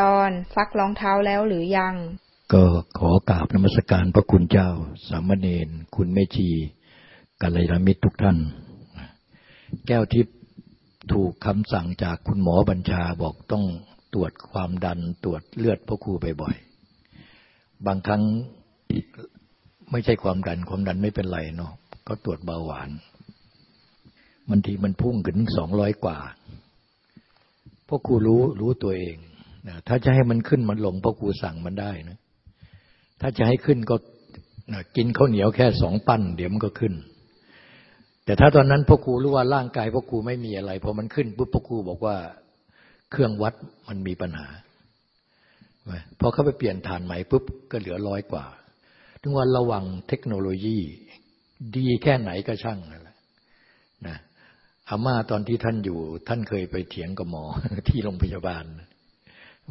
ตอนซักรองเท้าแล้วหรือยัง ก็ขอกราบนมัสการพระคุณเจ้า สามเณรคุณแม่ชีกัลยาณมิตรทุกท่าน แก้วทิพย์ถูกคำสั่งจากคุณหมอบัญชาบอกต้องตรวจความดันตรวจเลือดพ่อครูบ่อยๆ บางครั้งไม่ใช่ความดันความดันไม่เป็นไรเนาะก็ตรวจเบาหวานบางทีมันพุ่งขึ้นสองร้อยกว่าพ่อครูรู้รู้ตัวเอง นะถ้าจะให้มันขึ้นมันลงพ่อครูสั่งมันได้นะถ้าจะให้ขึ้นก็นะกินข้าวเหนียวแค่สองปั้น เดี๋ยวมันก็ขึ้น แต่ถ้าตอนนั้นพ่อครูรู้ว่าร่างกายพ่อครูไม่มีอะไรพอมันขึ้นปุ๊บพ่อครูบอกว่าเครื่องวัดมันมีปัญหาพอเขาไปเปลี่ยนฐานใหม่ปุ๊บก็เหลือร้อยกว่าถึงว่าระวังเทคโนโลยีดีแค่ไหนก็ช่างนั่นแหละนะอาม่าตอนที่ท่านอยู่ ท่านเคยไปเถียงกับหมอที่โรงพยาบาล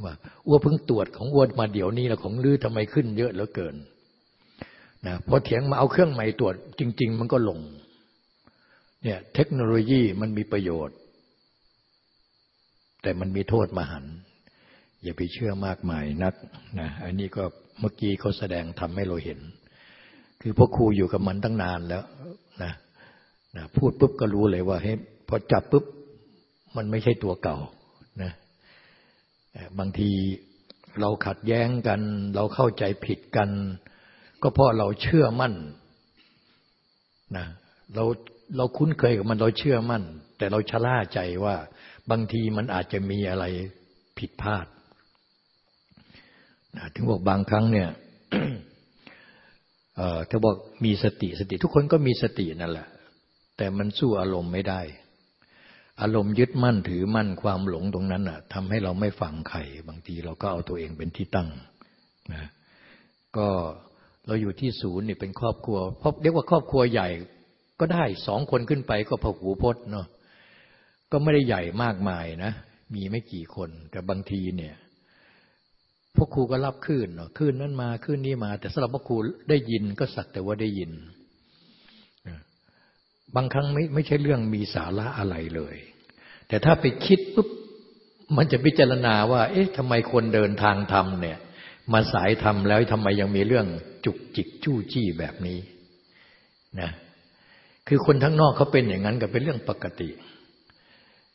ว่าอ้วเพิ่งตรวจของอ้วมาเดี๋ยวนี้แล้วของลือทำไมขึ้นเยอะเหลือเกินนะพอเถียงมาเอาเครื่องใหม่ตรวจจริง ๆ มันก็ลงเนี่ยเทคโนโลยีมันมีประโยชน์ แต่มันมีโทษมหัน อย่าไปเชื่อมากมายนักนะอันนี้ก็เมื่อกี้เขาแสดงทำให้เราเห็น คือพ่อครูอยู่กับมันตั้งนานแล้วนะนะพูดปุ๊บก็รู้เลยว่าให้พอจับปุ๊บมันไม่ใช่ตัวเก่า บางทีเราขัดแย้งกัน เราเข้าใจผิดกัน ก็เพราะเราเชื่อมั่นนะเราเราคุ้นเคยกับมันเราเชื่อมั่น แต่เราชะล่าใจว่า บางทีมันอาจจะมีอะไรผิดพลาดถึงบอกบางครั้งเนี่ยถ้าบอกมีสติสติ ทุกคนก็มีสตินั่นแหละ แต่มันสู้อารมณ์ไม่ได้ อารมณ์ยึดมั่นถือมั่นความหลงตรงนั้นอะทำให้เราไม่ฟังใครบางทีเราก็เอาตัวเองเป็นที่ตั้งนะก็เราอยู่ที่ศูนย์นี่เป็นครอบครัวเพราะเรียกว่าครอบครัวใหญ่ก็ได้สองคนขึ้นไปก็พหูพจน์เนาะก็ไม่ได้ใหญ่มากมายนะ มีไม่กี่คน แต่บางทีเนี่ยพวกครูก็รับคลื่นเนาะคลื่นนั้นมาคลื่นนี้มา แต่สำหรับพวกครูได้ยินก็สักแต่ว่าได้ยิน บางครั้งไม่ไม่ใช่เรื่องมีสาระอะไรเลย แต่ถ้าไปคิดปุ๊บมันจะพิจารณาว่า เอ๊ะทำไมคนเดินทางธรรมเนี่ย มาสายธรรมแล้วทำไมยังมีเรื่องจุกจิกจู้จี้แบบนี้นะคือคนทั้งนอกเขาเป็นอย่างนั้นก็เป็นเรื่องปกติ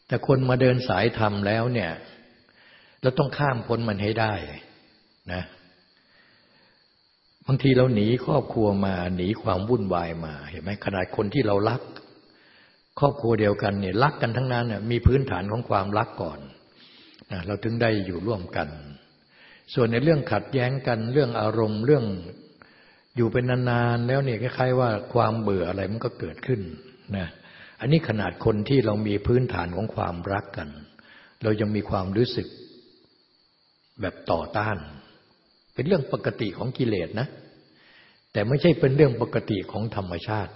แต่คนมาเดินสายธรรมแล้วเนี่ยเราต้องข้ามพ้นมันให้ได้นะบางทีเราหนีครอบครัวมาหนีความวุ่นวายมาเห็นไหมขนาดคนที่เรารัก ครอบครัวเดียวกันเนี่ยรักกันทั้งนั้นมีพื้นฐานของความรักก่อนนะเราถึงได้อยู่ร่วมกัน ส่วนในเรื่องขัดแย้งกันเรื่องอารมณ์เรื่องอยู่เป็นนานๆแล้วเนี่ยคล้ายๆว่าความเบื่ออะไรมันก็เกิดขึ้นนะอันนี้ขนาดคนที่เรามีพื้นฐานของความรักกัน เรายังมีความรู้สึกแบบต่อต้าน เป็นเรื่องปกติของกิเลสนะ แต่ไม่ใช่เป็นเรื่องปกติของธรรมชาติ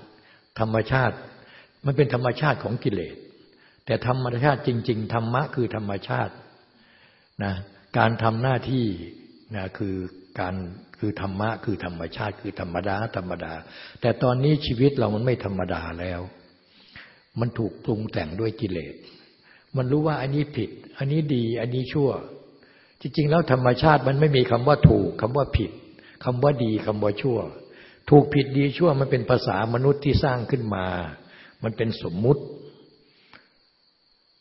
ธรรมชาติ มันเป็นธรรมชาติของกิเลส แต่ธรรมชาติจริง ๆ ธรรมะคือธรรมชาตินะการทำหน้าที่นะคือการคือธรรมะคือธรรมชาติคือธรรมดาธรรมดา แต่ตอนนี้ชีวิตเรามันไม่ธรรมดาแล้ว มันถูกปรุงแต่งด้วยกิเลส มันรู้ว่าอันนี้ผิด อันนี้ดี อันนี้ชั่ว จริง ๆ แล้วธรรมชาติมันไม่มีคำว่าถูกคำว่าผิดคำว่าดีคำว่าชั่ว ถูกผิดดีชั่วมันเป็นภาษามนุษย์ที่สร้างขึ้นมา มันเป็นสมมุติ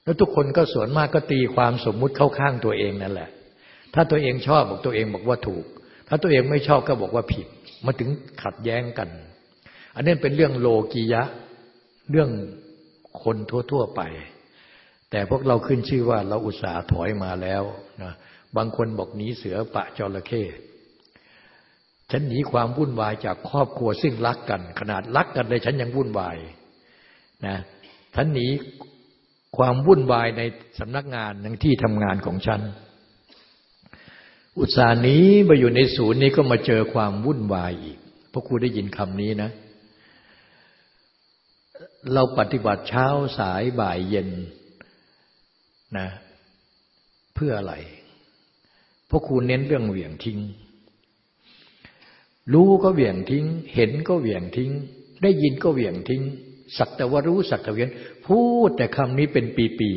แล้วทุกคนก็ส่วนมากก็ตีความสมมุติเข้าข้างตัวเองนั่นแหละ ถ้าตัวเองชอบบอกตัวเองบอกว่าถูก ถ้าตัวเองไม่ชอบก็บอกว่าผิดมาถึงขัดแย้งกัน อันนี้เป็นเรื่องโลกียะ เรื่องคนทั่วๆไป แต่พวกเราขึ้นชื่อว่าเราอุตส่าห์ถอยมาแล้วนะบางคนบอกหนีเสือปะจระเข้ฉันหนีความวุ่นวายจากครอบครัวซึ่งรักกัน ขนาดรักกันเลยฉันยังวุ่นวาย นะฉันหนีความวุ่นวายในสำนักงานในที่ทำงานของฉัน อุตส่าห์นี้มาอยู่ในศูนย์นี้ก็มาเจอความวุ่นวายอีกเพราะครูได้ยินคำนี้นะ เราปฏิบัติเช้าสายบ่ายเย็นนะเพื่ออะไร เพราะครูเน้นเรื่องเหวี่ยงทิ้ง รู้ก็เหวี่ยงทิ้ง เห็นก็เหวี่ยงทิ้ง ได้ยินก็เหวี่ยงทิ้ง สักแต่ว่ารู้สักแต่เวียนพูดแต่คำนี้เป็นปี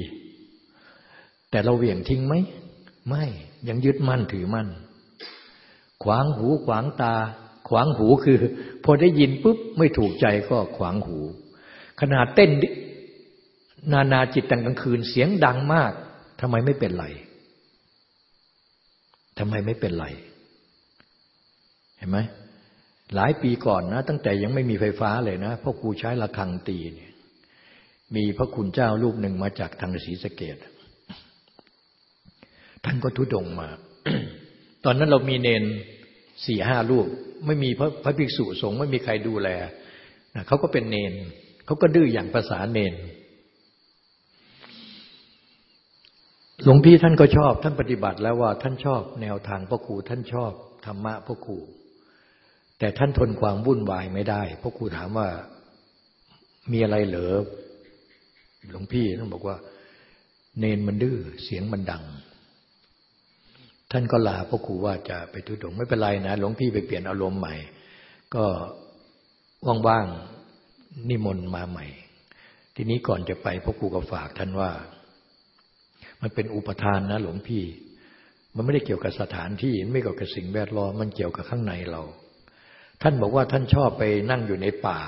ๆแต่เราเหวี่ยงทิ้งไหมไม่ยังยึดมั่นถือมั่น ขวางหูขวางตา ขวางหูคือ พอได้ยินปุ๊บไม่ถูกใจก็ขวางหู ขนาดเต้นนานาจิตตังกลางคืนเสียงดังมากทำไมไม่เป็นไรทำไมไม่เป็นไร เห็นไหม หลายปีก่อนนะ ตั้งแต่ยังไม่มีไฟฟ้าเลยนะพ่อครูใช้ระฆังตีเนี่ยมีพระคุณเจ้ารูปหนึ่งมาจากทางศรีสะเกดท่านก็ทุดงมา ตอนนั้นเรามีเนนสี่ห้ารูป ไม่มีพระพระภิกษุสงฆ์ไม่มีใครดูแลนะเขาก็เป็นเนนเขาก็ดื้ออย่างภาษาเนนหลวงพี่ท่านก็ชอบ ท่านปฏิบัติแล้วว่าท่านชอบแนวทางพ่อครูท่านชอบธรรมะพ่อครู แต่ท่านทนความวุ่นวายไม่ได้เพ่อครูถามว่ามีอะไรเหรอหลวงพี่ท่านบอกว่า เนนมันดื้อเสียงมันดัง ท่านก็ลาพ่อครูว่าจะไปทุดงไม่เป็นไรนะหลวงพี่ไปเปลี่ยนอารมณ์ใหม่ ก็ว่างๆนิมนต์มาใหม่ ทีนี้ก่อนจะไปพ่อครูก็ฝากท่านว่า มันเป็นอุปทานนะหลวงพี่ มันไม่ได้เกี่ยวกับสถานที่ไม่เกี่ยวกับสิ่งแวดล้อมมันเกี่ยวกับข้างในเรา ท่านบอกว่าท่านชอบไปนั่งอยู่ในป่า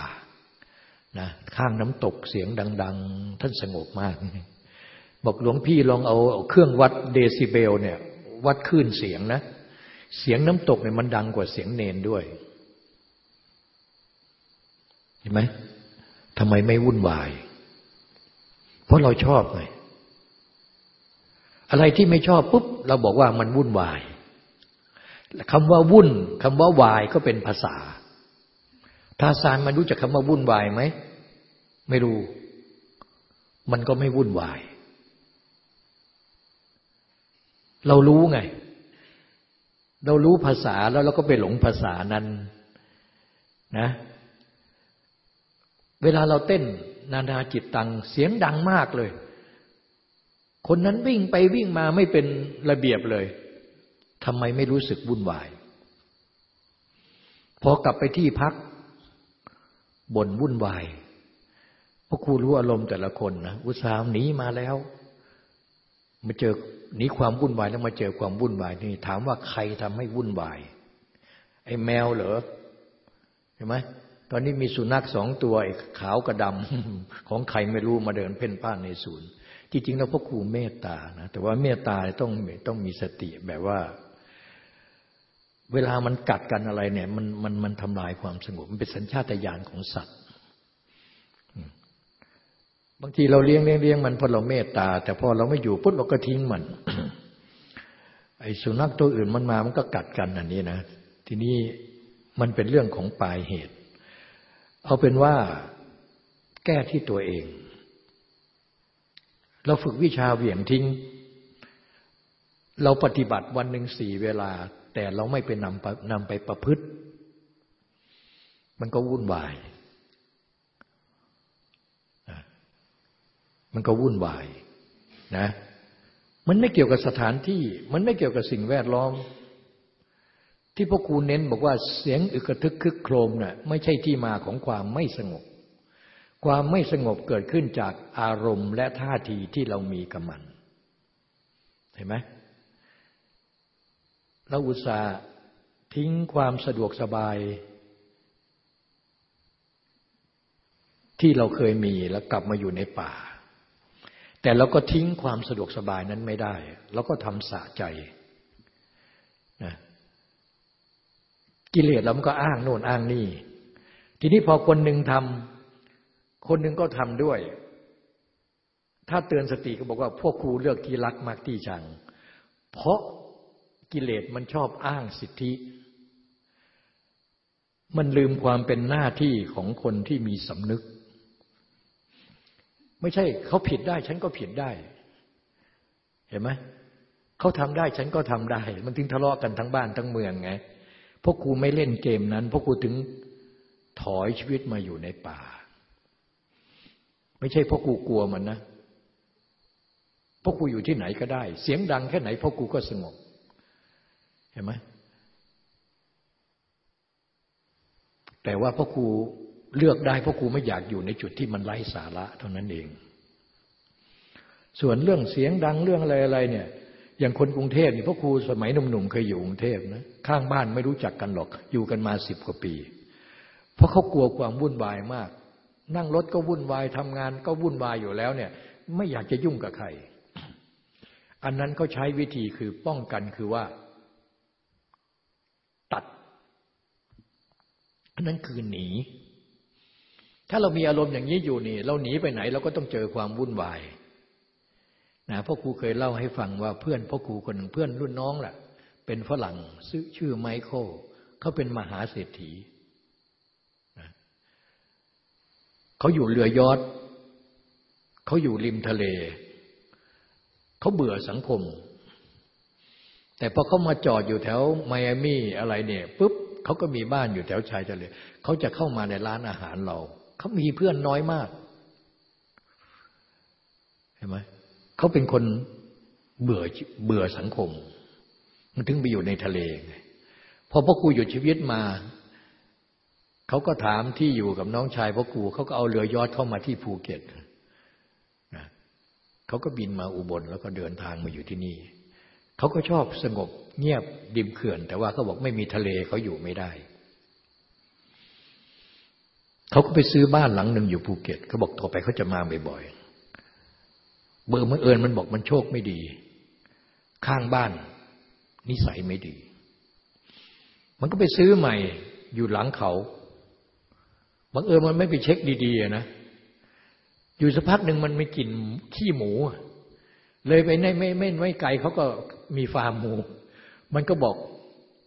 นะข้างน้ำตกเสียงดัง ๆ ท่านสงบมาก บอกหลวงพี่ลองเอาเครื่องวัดเดซิเบลเนี่ย วัดคลื่นเสียงนะ เสียงน้ำตกเนี่ยมันดังกว่าเสียงเนนด้วย เห็นไหมทำไมไม่วุ่นวาย เพราะเราชอบไงอะไรที่ไม่ชอบปุ๊บเราบอกว่ามันวุ่นวาย คำว่าวุ่นคำว่าวายก็เป็นภาษาทาซานมันรู้จักคำว่าวุ่นวายไหม ไม่รู้ มันก็ไม่วุ่นวาย เรารู้ไง เรารู้ภาษาแล้วเราก็ไปหลงภาษานั้นนะ เวลาเราเต้น นานาจิตตัง เสียงดังมากเลย คนนั้นวิ่งไปวิ่งมาไม่เป็นระเบียบเลย ทำไมไม่รู้สึกวุ่นวาย พอกลับไปที่พักบ่นวุ่นวายพราะครูรู้อารมณ์แต่ละคนนะอุตสาห์หนีมาแล้ว มาเจอหนีความวุ่นวายแล้วมาเจอความวุ่นวายนี่ถามว่าใครทำให้วุ่นวาย ไอ้แมวเหรอเห็นไหมตอนนี้มีสุนัขสองตัวไอ้ขาวกับดำของใครไม่รู้มาเดินเพ่นพ่านในศูนย์ จริงๆแล้วพ่อครูเมตตานะแต่ว่าเมตตาต้องต้องมีสติแบบว่า เวลามันกัดกันอะไรเนี่ย มันมันมันทำลายความสงบมันเป็นสัญชาตญาณของสัตว์ บางทีเราเลี้ยงเลี้ยงเลี้ยงมันเพราะเราเมตตา แต่พอเราไม่อยู่ปุ๊บเราก็ทิ้งมันไอ้สุนัขตัวอื่นมันมามันก็กัดกันอันนี้นะ ทีนี้มันเป็นเรื่องของปลายเหตุ เอาเป็นว่าแก้ที่ตัวเอง เราฝึกวิชาเหวี่ยงทิ้ง เราปฏิบัติวันหนึ่งสี่เวลา แต่เราไม่ไปนำนำไปประพฤติ มันก็วุ่นวาย มันก็วุ่นวายนะ มันไม่เกี่ยวกับสถานที่ มันไม่เกี่ยวกับสิ่งแวดล้อม ที่พ่อครูเน้นบอกว่าเสียงอึกระทึกคึกโครมนะ่ะไม่ใช่ที่มาของความไม่สงบ ความไม่สงบเกิดขึ้นจากอารมณ์และท่าทีที่เรามีกับมัน เห็นไหม เราอุตส่าห์ทิ้งความสะดวกสบาย ที่เราเคยมีแล้วกลับมาอยู่ในป่า แต่เราก็ทิ้งความสะดวกสบายนั้นไม่ได้เราก็ทำสะใจนะกิเลสเรามันก็อ้างโน่นอ้างนี่ ทีนี้พอคนหนึ่งทำคนหนึ่งก็ทำด้วย ถ้าเตือนสติก็บอกว่าพวกครูเลือกที่รักมากที่ชัง เพราะ กิเลสมันชอบอ้างสิทธิ มันลืมความเป็นหน้าที่ของคนที่มีสำนึก ไม่ใช่เขาผิดได้ ฉันก็ผิดได้ เห็นไหมเขาทำได้ฉันก็ทำได้ มันถึงทะเลาะกันทั้งบ้านทั้งเมืองไงพวกครูไม่เล่นเกมนั้นพวกครูถึงถอยชีวิตมาอยู่ในป่า ไม่ใช่พวกครูกลัวมันนะพวกครูอยู่ที่ไหนก็ได้ เสียงดังแค่ไหนพวกครูก็สงบ เห็นไหมแต่ว่าพ่อครูเลือกได้พ่อครูไม่อยากอยู่ในจุดที่มันไร้สาระเท่านั้นเอง ส่วนเรื่องเสียงดังเรื่องอะไรอะไรเนี่ย อย่างคนกรุงเทพนี่พ่อครูสมัยหนุ่มๆเคยอยู่กรุงเทพนะข้างบ้านไม่รู้จักกันหรอก อยู่กันมาสิบกว่าปี เพราะเขากลัวความวุ่นวายมาก นั่งรถก็วุ่นวายทำงานก็วุ่นวายอยู่แล้วเนี่ย ไม่อยากจะยุ่งกับใคร อันนั้นก็ใช้วิธีคือป้องกันคือว่า ตัด อันนั้นคือหนี ถ้าเรามีอารมณ์อย่างนี้อยู่นี่ เราหนีไปไหนเราก็ต้องเจอความวุ่นวายนะพ่อครูเคยเล่าให้ฟังว่าเพื่อนพ่อครูคนหนึ่งเพื่อนรุ่นน้องแหละเป็นฝรั่งชื่อไมเคิลเขาเป็นมหาเศรษฐีนะเขาอยู่เรือยอทเขาอยู่ริมทะเล เขาเบื่อสังคม แต่พอเขามาจอดอยู่แถวไมอามี่อะไรเนี่ยปุ๊บ เขาก็มีบ้านอยู่แถวชายทะเลเขาจะเข้ามาในร้านอาหารเรา เขามีเพื่อนน้อยมากเห็นไหมเขาเป็นคนเบื่อเบื่อสังคม มันถึงไปอยู่ในทะเลไงพอพ่อครูอยู่ชีวิตมาเขาก็ถามที่อยู่กับน้องชายพ่อครูเขาก็เอาเรือยอดเข้ามาที่ภูเก็ตนะเขาก็บินมาอุบลแล้วก็เดินทางมาอยู่ที่นี่ เขาก็ชอบสงบเงียบดิมเขื่อน แต่ว่าเขาบอกไม่มีทะเลเขาอยู่ไม่ได้ เขาก็ไปซื้อบ้านหลังหนึ่งอยู่ภูเก็ตเขาบอกต่อไปเขาจะมาบ่อยๆเบอร์มื่อเอิญมันบอกมันโชคไม่ดี ข้างบ้าน นิสัยไม่ดี มันก็ไปซื้อใหม่อยู่หลังเขาบังเอิญมันไม่ไปเช็คดีๆนะอยู่สักพักหนึ่งมันไม่กลิ่นขี้หมู เลยไปในไม่ไม่ไม่ไกลเขาก็มีฟาร์มหมู มันก็บอก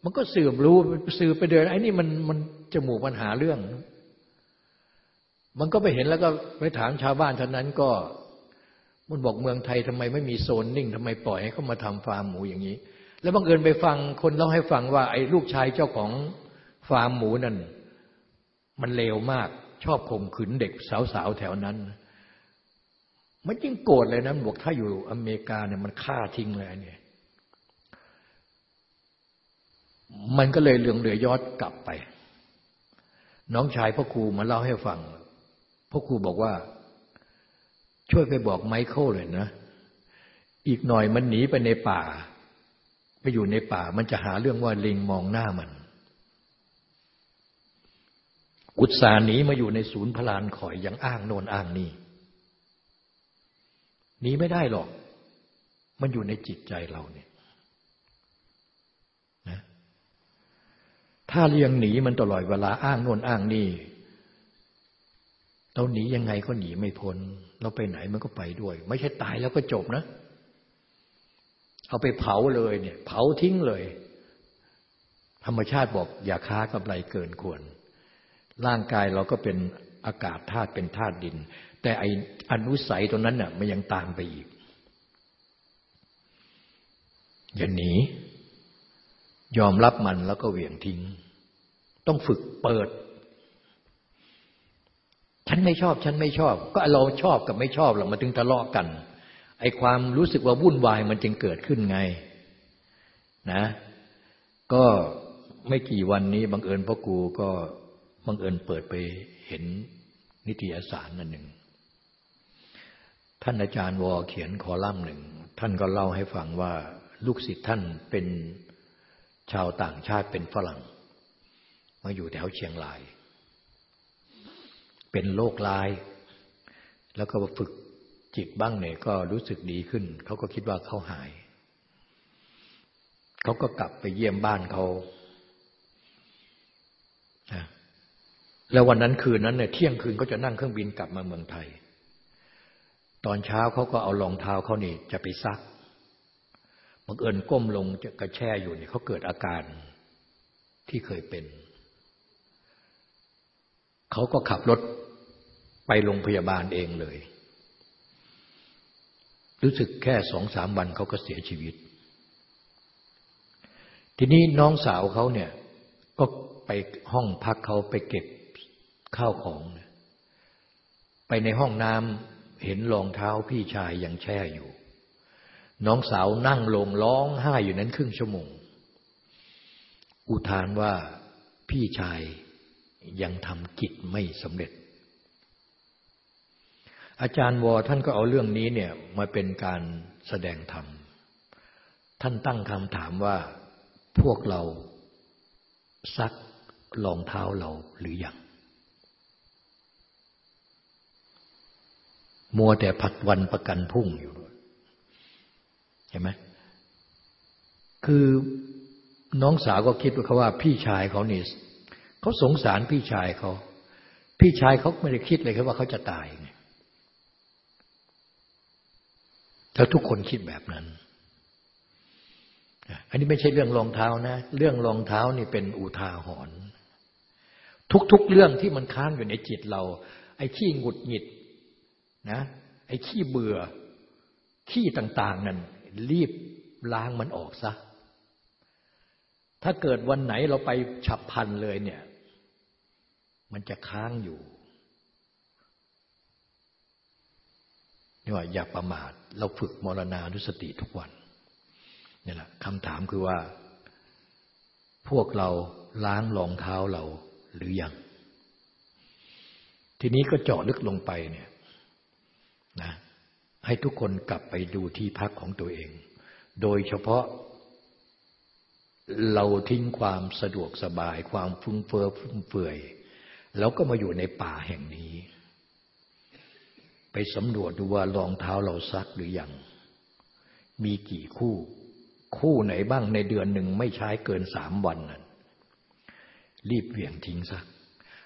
มันก็สืบรู้สืบไปเดินไอ้นี่มันมันจมูกมันหาเรื่อง มันก็ไปเห็นแล้วก็ไปถามชาวบ้านท่านั้นก็ มันบอกเมืองไทยทำไมไม่มีโซนนิ่งทำไมปล่อยให้เขามาทำฟาร์มหมูอย่างนี้ แล้วบังเอิญไปฟังคนเล่าให้ฟังว่า ไอ้ลูกชายเจ้าของฟาร์มหมูนั่นมันเลวมากชอบข่มขืนเด็กสาวๆแถวนั้น มันยิ่งโกรธเลยนะบอกถ้าอยู่อเมริกาเนี่ยมันฆ่าทิ้งเลยเนี่ย มันก็เลยเลืองเรือยอดกลับไป น้องชายพ่อครูมาเล่าให้ฟังพ่อครูบอกว่า ช่วยไปบอกไมเคิลเลยนะ อีกหน่อยมันหนีไปในป่า ไปอยู่ในป่า มันจะหาเรื่องว่าลิงมองหน้ามันอุตสาหนีมาอยู่ในศูนย์พลานข่อยยังอ้างโนนอ้างนี่ หนีไม่ได้หรอก มันอยู่ในจิตใจเราเนี่ยนะถ้าเรียงหนีมันตลอดเวลาอ้างโนนอ้างนี่เราหนียังไงก็หนีไม่พ้น เราไปไหนมันก็ไปด้วย ไม่ใช่ตายแล้วก็จบนะ เอาไปเผาเลยเนี่ย เผาทิ้งเลย ธรรมชาติบอก อย่าค้ากับไรเกินควร ร่างกายเราก็เป็นอากาศธาตุเป็นธาตุดิน แต่ไออนุสัยตรงนั้นน่ะมันยังตามไปอีก อย่าหนี ยอมรับมันแล้วก็เหวี่ยงทิ้ง ต้องฝึกเปิด ฉันไม่ชอบ ฉันไม่ชอบ ก็เราชอบกับไม่ชอบเรามาถึงทะเลาะกัน ไอ้ความรู้สึกว่าวุ่นวายมันจึงเกิดขึ้นไง นะ ก็ไม่กี่วันนี้บังเอิญพ่อครูก็บังเอิญเปิดไปเห็นนิตยสารนั่นหนึ่ง ท่านอาจารย์วอเขียนคอลัมน์หนึ่ง ท่านก็เล่าให้ฟังว่าลูกศิษย์ท่านเป็นชาวต่างชาติเป็นฝรั่ง มาอยู่แถวเชียงราย เป็นโรคลาย แล้วก็ฝึกจิตบ้างเนี่ยก็รู้สึกดีขึ้น เขาก็คิดว่าเขาหาย เขาก็กลับไปเยี่ยมบ้านเขาแล้ววันนั้นคืนนั้นเนี่ยเที่ยงคืนก็จะนั่งเครื่องบินกลับมาเมืองไทย ตอนเช้าเขาก็เอารองเท้าเขานี่จะไปซักบังเอิญก้มลงจะกระแช่อยู่เนี่ยเขาเกิดอาการที่เคยเป็นเขาก็ขับรถไปโรงพยาบาลเองเลย รู้สึกแค่สองสามวันเขาก็เสียชีวิต ทีนี้น้องสาวเขาเนี่ยก็ไปห้องพักเขาไปเก็บข้าวของ ไปในห้องน้ำ เห็นรองเท้าพี่ชายยังแช่อยู่ น้องสาวนั่งลงร้องไห้อยู่นั้นครึ่งชั่วโมง อุทานว่าพี่ชายยังทำกิจไม่สำเร็จ อาจารย์วอท่านก็เอาเรื่องนี้เนี่ยมาเป็นการแสดงธรรม ท่านตั้งคำถามว่าพวกเราซักรองเท้าเราหรือยัง มัวแต่ผัดวันประกันพุ่งอยู่เห็นไหมคือน้องสาวก็คิดว่าเขาว่า พี่ชายเขานี่เขาสงสารพี่ชายเขา พี่ชายเขาไม่ได้คิดเลยครับว่าเขาจะตายไงแต่ทุกคนคิดแบบนั้น อันนี้ไม่ใช่เรื่องรองเท้านะ เรื่องรองเท้านี่เป็นอุทาหรณ์ทุกๆเรื่องที่มันค้างอยู่ในจิตเรา ไอ้ขี้หงุดหงิด นะไอ้ขี้เบื่อ ขี้ต่างๆนั่นรีบล้างมันออกซะ ถ้าเกิดวันไหนเราไปฉับพันเลยเนี่ย มันจะค้างอยู่นี่ว่าอย่าประมาท เราฝึกมรณานุสติทุกวันนี่แหละคำถามคือว่า พวกเราล้างรองเท้าเราหรือยัง ทีนี้ก็เจาะลึกลงไปเนี่ย นะให้ทุกคนกลับไปดูที่พักของตัวเอง โดยเฉพาะเราทิ้งความสะดวกสบาย ความฟุ้งเฟ้อฟุ่มเฟือยแล้วก็มาอยู่ในป่าแห่งนี้ ไปสำรวจดูว่ารองเท้าเราซักหรือยัง มีกี่คู่ คู่ไหนบ้างในเดือนหนึ่งไม่ใช้เกินสามวันนั้น รีบเหวี่ยงทิ้งซะ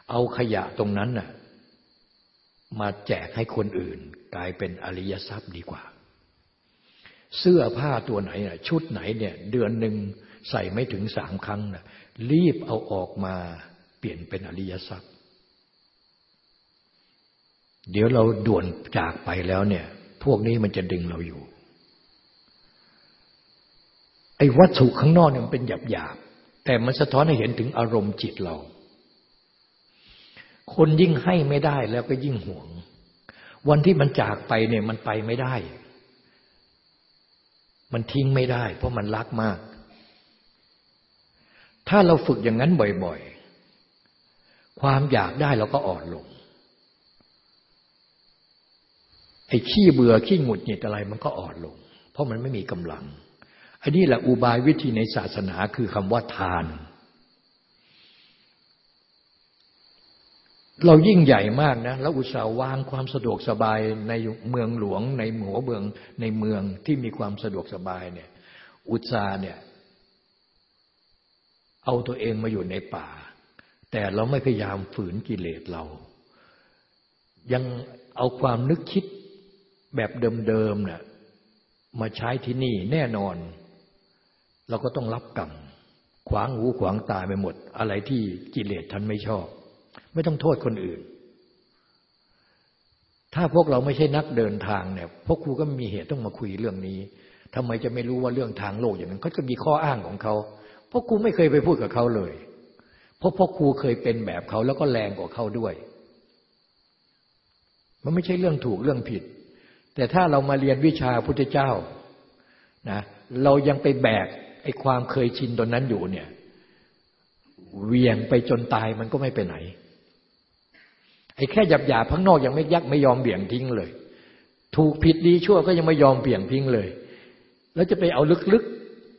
เอาขยะตรงนั้นน่ะมาแจกให้คนอื่น กลายเป็นอริยทรัพย์ดีกว่า เสื้อผ้าตัวไหนน่ะชุดไหนเนี่ยเดือนหนึ่งใส่ไม่ถึงสามครั้งนะรีบเอาออกมาเปลี่ยนเป็นอริยทรัพย์ เดี๋ยวเราด่วนจากไปแล้วเนี่ย พวกนี้มันจะดึงเราอยู่ ไอ้วัตถุข้างนอกเนี่ยมันเป็นหยาบหยาบแต่มันสะท้อนให้เห็นถึงอารมณ์จิตเรา คนยิ่งให้ไม่ได้แล้วก็ยิ่งห่วง วันที่มันจากไปเนี่ยมันไปไม่ได้ มันทิ้งไม่ได้ เพราะมันรักมาก ถ้าเราฝึกอย่างนั้นบ่อยๆ ความอยากได้เราก็อ่อนลง ไอ้ขี้เบื่อขี้หงุดหงิดอะไรมันก็อ่อนลง เพราะมันไม่มีกำลัง อันนี้แหละอุบายวิธีในศาสนาคือคำว่าทาน เรายิ่งใหญ่มากนะ แล้วอุตส่าห์วางความสะดวกสบายในเมืองหลวง ในหัวเมืองในเมืองที่มีความสะดวกสบายเนี่ย อุตส่าห์เนี่ย เอาตัวเองมาอยู่ในป่า แต่เราไม่พยายามฝืนกิเลสเรา ยังเอาความนึกคิดแบบเดิมๆเนี่ยมาใช้ที่นี่แน่นอน เราก็ต้องรับกรรมขวางหูขวางตาไปหมด อะไรที่กิเลสท่านไม่ชอบ ไม่ต้องโทษคนอื่น ถ้าพวกเราไม่ใช่นักเดินทางเนี่ยพวกครูก็มีเหตุต้องมาคุยเรื่องนี้ทำไมจะไม่รู้ว่าเรื่องทางโลกอย่างนั้นเขาจะมีข้ออ้างของเขาเพราะครูไม่เคยไปพูดกับเขาเลย เพราะพ่อครูเคยเป็นแบบเขาแล้วก็แรงกว่าเขาด้วย มันไม่ใช่เรื่องถูกเรื่องผิด แต่ถ้าเรามาเรียนวิชาพุทธเจ้านะเรายังไปแบกไอ้ความเคยชินตอนนั้นอยู่เนี่ยเวียงไปจนตายมันก็ไม่ไปไหน ไอ้แค่หยาบหยาพังนอกยังไม่ยักไม่ยอมเบี่ยงทิ้งเลย ถูกผิดดีชั่วก็ยังไม่ยอมเบี่ยงทิ้งเลย แล้วจะไปเอาลึก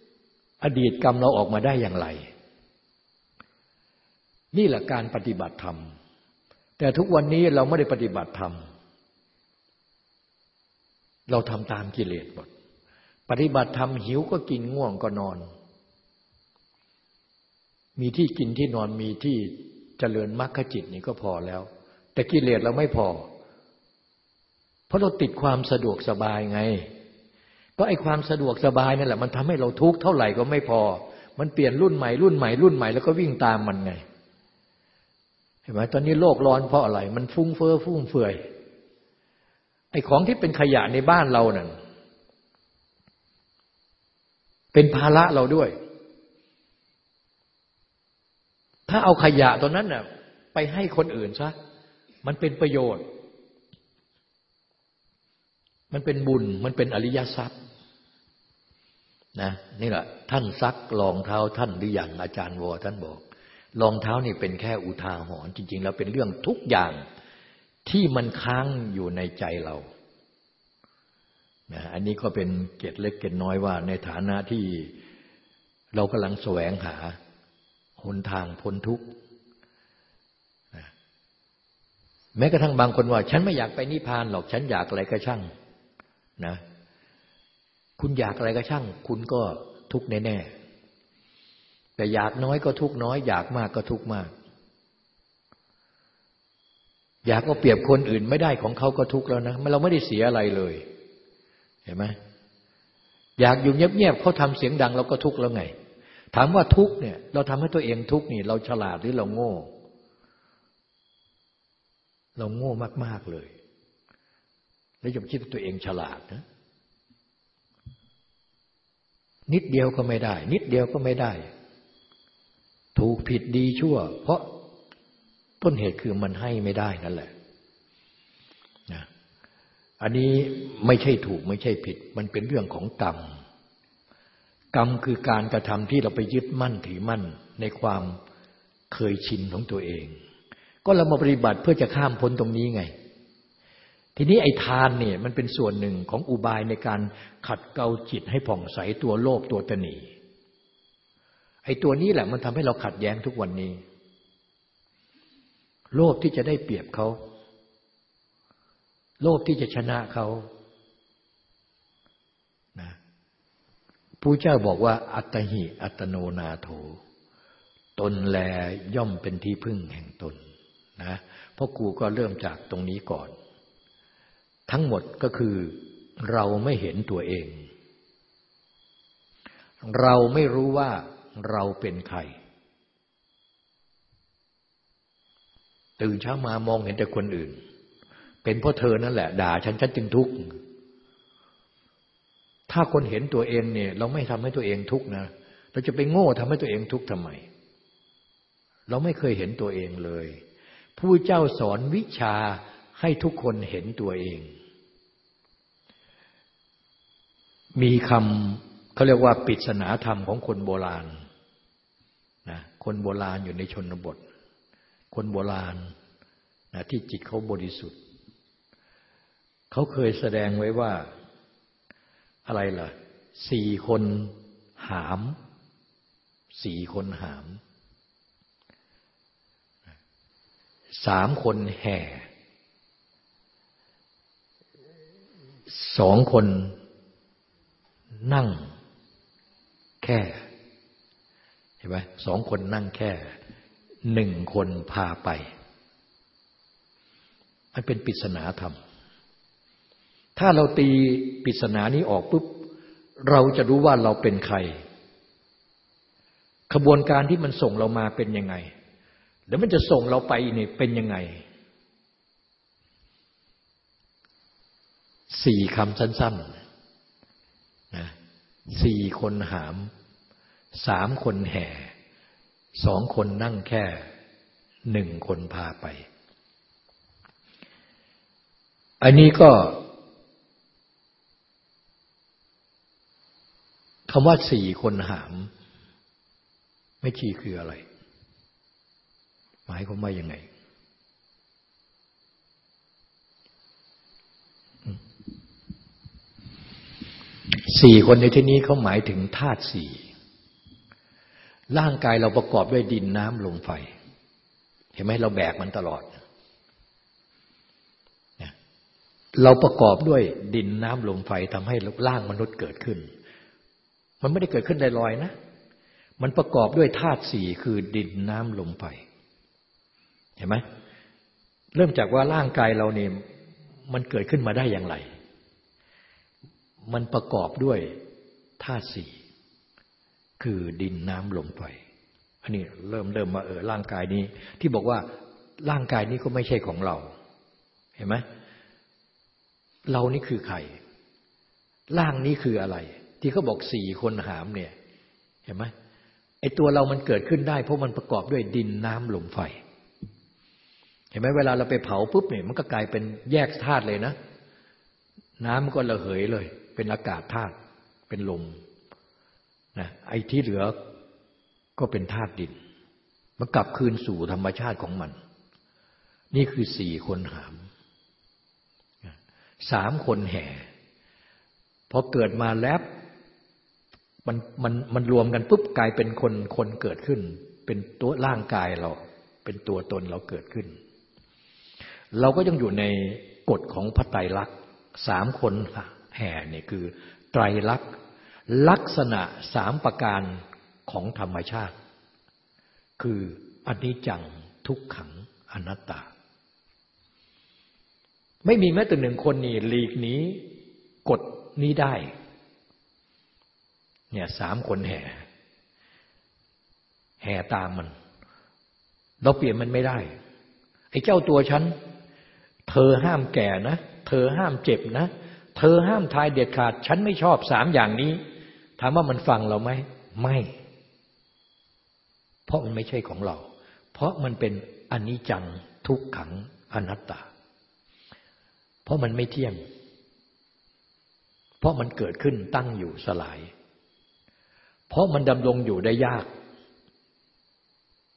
ๆ อดีตกรรมเราออกมาได้อย่างไร นี่แหละการปฏิบัติธรรม แต่ทุกวันนี้เราไม่ได้ปฏิบัติธรรม เราทำตามกิเลสหมด ปฏิบัติธรรมหิวก็กินง่วงก็นอน มีที่กินที่นอนมีที่เจริญมรรคจิตนี่ก็พอแล้ว แต่กิเลสเราไม่พอ เพราะเราติดความสะดวกสบายไง ก็ไอ้ความสะดวกสบายนั่นแหละ มันทำให้เราทุกข์เท่าไหร่ก็ไม่พอ มันเปลี่ยนรุ่นใหม่รุ่นใหม่รุ่นใหม่แล้วก็วิ่งตามมันไงเห็นไหมตอนนี้โลกร้อนเพราะอะไร มันฟุ้งเฟ้อฟุ่มเฟือยไอ้ของที่เป็นขยะในบ้านเรานั่นเป็นภาระเราด้วย ถ้าเอาขยะตัวนั้นน่ะ ไปให้คนอื่นซะ มันเป็นประโยชน์ มันเป็นบุญ มันเป็นอริยทรัพย์นะนี่แหละท่านซักรองเท้าท่านหรืออย่างอาจารย์วอท่านบอกรองเท้านี่เป็นแค่อุทาหรณ์จริง ๆ แล้วเป็นเรื่องทุกอย่างที่มันค้างอยู่ในใจเรานะอันนี้ก็เป็นเกตเล็กเกตน้อยว่า ในฐานะที่เรากำลังแสวงหาหนทางพ้นทุกข์ แม้กระทั่งบางคนว่า ฉันไม่อยากไปนิพพานหรอกฉันอยากอะไรก็ช่างนะ คุณอยากอะไรก็ช่าง คุณก็ทุกข์แน่แต่อยากน้อยก็ทุกน้อย อยากมากก็ทุกมาก อยากก็เปรียบคนอื่นไม่ได้ของเขาก็ทุกแล้วนะเราไม่ได้เสียอะไรเลย เห็นไหมอยากอยู่เงียบๆเขาทำเสียงดังเราก็ทุกข์แล้วไง ถามว่าทุกข์เนี่ย เราทำให้ตัวเองทุกข์นี่ เราฉลาดหรือเราโง่ เราโง่มาก ๆ เลย แล้วจะคิดว่าตัวเองฉลาดนะ นิดเดียวก็ไม่ได้ นิดเดียวก็ไม่ได้ ถูกผิดดีชั่ว เพราะต้นเหตุคือมันให้ไม่ได้นั่นแหละนะอันนี้ไม่ใช่ถูกไม่ใช่ผิด มันเป็นเรื่องของกรรม กรรมคือการกระทำที่เราไปยึดมั่นถือมั่นในความเคยชินของตัวเอง ก็เรามาปฏิบัติเพื่อจะข้ามพ้นตรงนี้ไง ทีนี้ไอ้ทานเนี่ยมันเป็นส่วนหนึ่งของอุบายในการขัดเกลาจิตให้ผ่องใสตัวโลภตัวตนีไอ้ตัวนี้แหละมันทำให้เราขัดแย้งทุกวันนี้ โลภที่จะได้เปรียบเขา โลภที่จะชนะเขานะผู้เจ้าบอกว่า อัตหิ อัตโนนาโถ ตนแลย่อมเป็นที่พึ่งแห่งตน นะเพราะกูก็เริ่มจากตรงนี้ก่อน ทั้งหมดก็คือเราไม่เห็นตัวเอง เราไม่รู้ว่าเราเป็นใคร ตื่นเช้ามามองเห็นแต่คนอื่น เป็นเพราะเธอนั่นแหละ ด่าฉันฉันจึงทุกข์ถ้าคนเห็นตัวเองเนี่ย เราไม่ทำให้ตัวเองทุกข์นะเราจะไปโง่ทำให้ตัวเองทุกข์ทำไม เราไม่เคยเห็นตัวเองเลย ผู้เจ้าสอนวิชาให้ทุกคนเห็นตัวเอง มีคำเขาเรียกว่าปิศนาธรรมของคนโบราณนะคนโบราณอยู่ในชนบท คนโบราณนะที่จิตเขาบริสุทธิ์ เขาเคยแสดงไว้ว่าอะไรล่ะ สี่คนหาม สี่คนหาม สามคนแห่สองคนนั่งแค่ เห็นไหมสองคนนั่งแค่หนึ่งคนพาไป มันเป็นปริศนาธรรม ถ้าเราตีปริศนานี้ออกปุ๊บ เราจะรู้ว่าเราเป็นใคร ขบวนการที่มันส่งเรามาเป็นยังไง แล้วมันจะส่งเราไปนี่เป็นยังไง สี่คำสั้นๆนะสี่คนหาม สามคนแห่ สองคนนั่งแค่หนึ่งคนพาไป อันนี้ก็คำว่าสี่คนหาม ไม่ชีคืออะไร หมายความว่ายังไงสี่คนในที่นี้เขาหมายถึงธาตุสี่ร่างกายเราประกอบด้วยดินน้ำลมไฟ เห็นไหมเราแบกมันตลอด เราประกอบด้วยดินน้ำลมไฟทำให้ร่างมนุษย์เกิดขึ้น มันไม่ได้เกิดขึ้นลอยๆนะ มันประกอบด้วยธาตุสี่คือดินน้ำลมไฟ เห็นไหมเริ่มจากว่าร่างกายเราเนี่ยมันเกิดขึ้นมาได้อย่างไร มันประกอบด้วยธาตุสี่คือดินน้ำลมไฟอันนี้เริ่มเริ่มมาเออร่างกายนี้ ที่บอกว่าร่างกายนี้ก็ไม่ใช่ของเรา เห็นไหมเรานี่คือใครร่างนี้คืออะไร ที่เขาบอกสี่คนหามเนี่ย เห็นไหมไอตัวเรามันเกิดขึ้นได้ เพราะมันประกอบด้วยดินน้ำลมไฟ เห็นไหมเวลาเราไปเผาปุ๊บเนี่ยมันก็กลายเป็นแยกธาตุเลยนะ น้ำมันก็ระเหยเลย เป็นอากาศธาตุเป็นลมนะไอ้ที่เหลือก็เป็นธาตุดินมันกลับคืนสู่ธรรมชาติของมัน นี่คือสี่คนหามสามคนแห่พอเกิดมาแล้วมันมันมันรวมกันปุ๊บกลายเป็นคนคนเกิดขึ้น เป็นตัวร่างกายเรา เป็นตัวตนเราเกิดขึ้น เราก็ยังอยู่ในกฎของพระไตรลักษณ์สามคนแห่เนี่ยคือ ไตรลักษณ์ลักษณะสามประการของธรรมชาติ คืออนิจจังทุกขังอนัตตา ไม่มีแม้แต่หนึ่งคนนี่หลีกหนีกฎนี้ได้เนี่ยสามคนแห่ แห่ตามมัน เราเปลี่ยนมันไม่ได้ไอ้เจ้าตัวฉัน เธอห้ามแก่นะ เธอห้ามเจ็บนะ เธอห้ามทายเด็ดขาด ฉันไม่ชอบสามอย่างนี้ ถามว่ามันฟังเราไหม ไม่ เพราะมันไม่ใช่ของเรา เพราะมันเป็นอนิจจังทุกขังอนัตตา เพราะมันไม่เที่ยง เพราะมันเกิดขึ้นตั้งอยู่สลาย เพราะมันดำรงอยู่ได้ยาก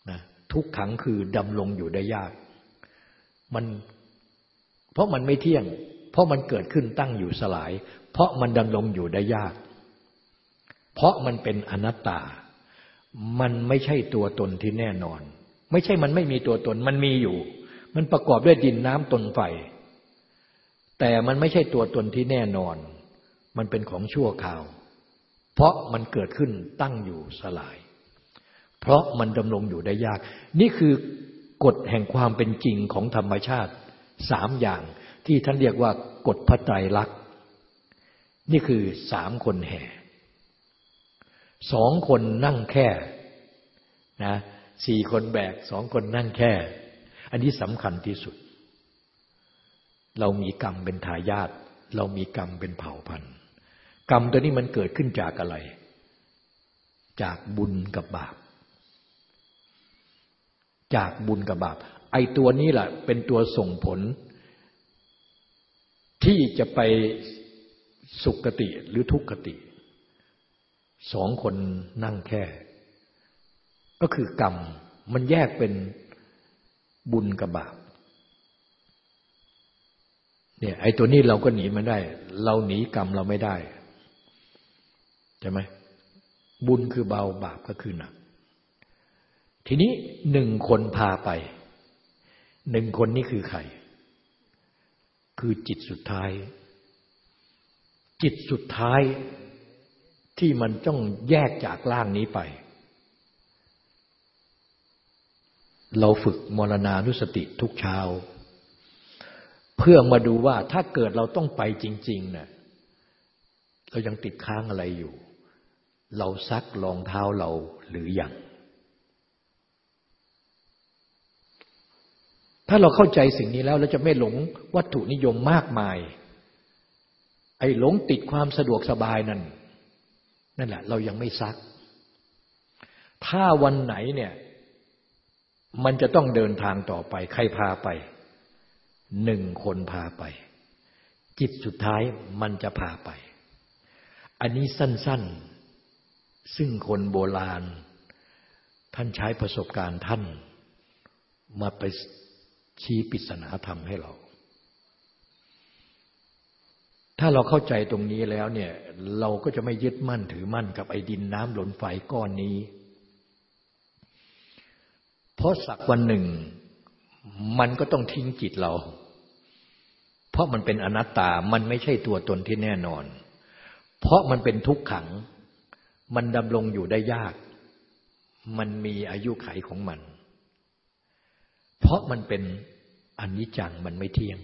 นะทุกขังคือดำรงอยู่ได้ยาก มัน เพราะมันไม่เที่ยง เพราะมันเกิดขึ้นตั้งอยู่สลาย เพราะมันดำรงอยู่ได้ยาก เพราะมันเป็นอนัตตา มันไม่ใช่ตัวตนที่แน่นอน ไม่ใช่มันไม่มีตัวตน มันมีอยู่ มันประกอบด้วยดินน้ำตนไฟ แต่มันไม่ใช่ตัวตนที่แน่นอน มันเป็นของชั่วคราว เพราะมันเกิดขึ้นตั้งอยู่สลาย เพราะมันดำรงอยู่ได้ยาก นี่คือกฎแห่งความเป็นจริงของธรรมชาติ สามอย่างที่ท่านเรียกว่ากฎพระไตรลักษณ์ นี่คือสามคนแห่สองคนนั่งแค่นะสี่คนแบกสองคนนั่งแค่ อันนี้สำคัญที่สุด เรามีกรรมเป็นทายาทเรามีกรรมเป็นเผ่าพันธุ์ กรรมตัวนี้มันเกิดขึ้นจากอะไร จากบุญกับบาป จากบุญกับบาป ไอ้ตัวนี้แหละเป็นตัวส่งผล ที่จะไปสุขติหรือทุกขติ สองคนนั่งแค่ ก็คือกรรม มันแยกเป็นบุญกับบาปเนี่ยไอ้ตัวนี้เราก็หนีมันได้ เราหนีกรรมเราไม่ได้ใช่ไหมบุญคือเบาบาปก็คือหนัก ทีนี้หนึ่งคนพาไป หนึ่งคนนี้คือใคร คือจิตสุดท้าย จิตสุดท้ายที่มันต้องแยกจากร่างนี้ไป เราฝึกมรณานุสติทุกเช้า เพื่อมาดูว่าถ้าเกิดเราต้องไปจริงๆเนะ่ยเรายังติดค้างอะไรอยู่ เราซักรองเท้าเราหรืออยัง ถ้าเราเข้าใจสิ่งนี้แล้วเราจะไม่หลงวัตถุนิยมมากมาย ไอ้หลงติดความสะดวกสบายนั่นนั่นแหละ เรายังไม่ซัก ถ้าวันไหนเนี่ย มันจะต้องเดินทางต่อไป ใครพาไป หนึ่งคนพาไป จิตสุดท้ายมันจะพาไป อันนี้สั้น ๆ ซึ่งคนโบราณ ท่านใช้ประสบการณ์ท่านมาไป ชี้ปริศนาธรรมให้เรา ถ้าเราเข้าใจตรงนี้แล้วเนี่ย เราก็จะไม่ยึดมั่นถือมั่นกับไอ้ดินน้ำหลมไฟก้อนนี้ เพราะสักวันหนึ่ง มันก็ต้องทิ้งจิตเรา เพราะมันเป็นอนัตตา มันไม่ใช่ตัวตนที่แน่นอน เพราะมันเป็นทุกขัง มันดำรงอยู่ได้ยาก มันมีอายุไขของมัน เพราะมันเป็นอนิจจังมันไม่เที่ยง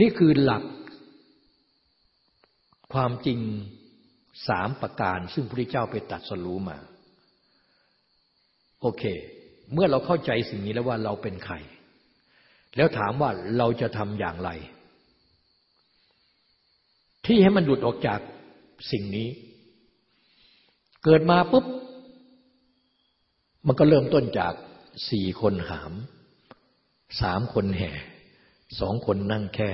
นี่คือหลักความจริงสามประการ ซึ่งพระพุทธเจ้าไปตัดสรู้มา โอเค เมื่อเราเข้าใจสิ่งนี้แล้วว่าเราเป็นใคร แล้วถามว่าเราจะทำอย่างไร ที่ให้มันหลุดออกจากสิ่งนี้ เกิดมาปุ๊บ มันก็เริ่มต้นจากสี่คนหาม สามคนแห่สองคนนั่งแค่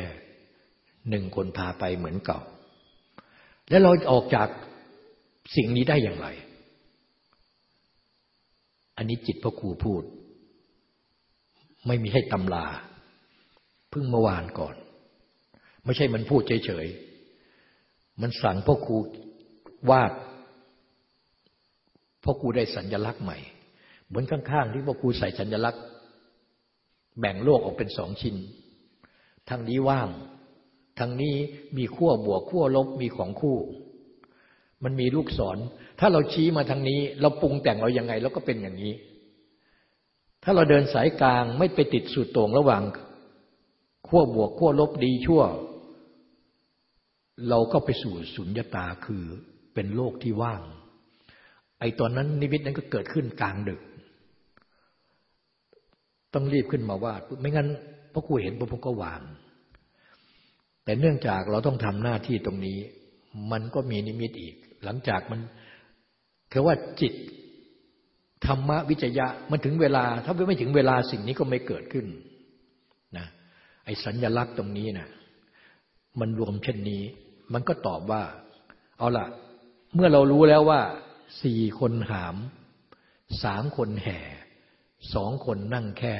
หนึ่งคนพาไปเหมือนเก่า แล้วเราออกจากสิ่งนี้ได้อย่างไร อันนี้จิตพระครูพูด ไม่มีให้ตำลาเพิ่งเมื่อวานก่อน ไม่ใช่มันพูดเฉยมันสั่งพ่อครูวาดพ่อครูได้สัญญลักษณ์ใหม่ เหมือนข้างๆ ที่พ่อครูใส่สัญญลักษณ์ แบ่งโลกออกเป็นสองชิ้น ทางนี้ว่าง ทางนี้มีขั้วบวกขั้วลบมีของคู่ มันมีลูกศร ถ้าเราชี้มาทางนี้ เราปรุงแต่งเรายังไงเราก็เป็นอย่างนี้ ถ้าเราเดินสายกลางไม่ไปติดสุดตรงระหว่างขั้วบวกขั้วลบดีชั่ว เราก็ไปสู่สุญญตาคือเป็นโลกที่ว่าง ไอ้ตอนนั้นนิมิตนั้นก็เกิดขึ้นกลางดึก ต้องรีบขึ้นมาวาด ไม่งั้นพระครูเห็นพระพุทธก็วาง แต่เนื่องจากเราต้องทำหน้าที่ตรงนี้ มันก็มีนิมิตอีก หลังจากมันคือว่าจิตธรรมวิจยะมันถึงเวลา ถ้าไม่ถึงเวลาสิ่งนี้ก็ไม่เกิดขึ้นนะไอ้สัญญลักษณ์ตรงนี้นะมันรวมเช่นนี้ มันก็ตอบว่า เอาล่ะ เมื่อเรารู้แล้วว่าสี่คนหามสามคนแห่ สองคนนั่งแค่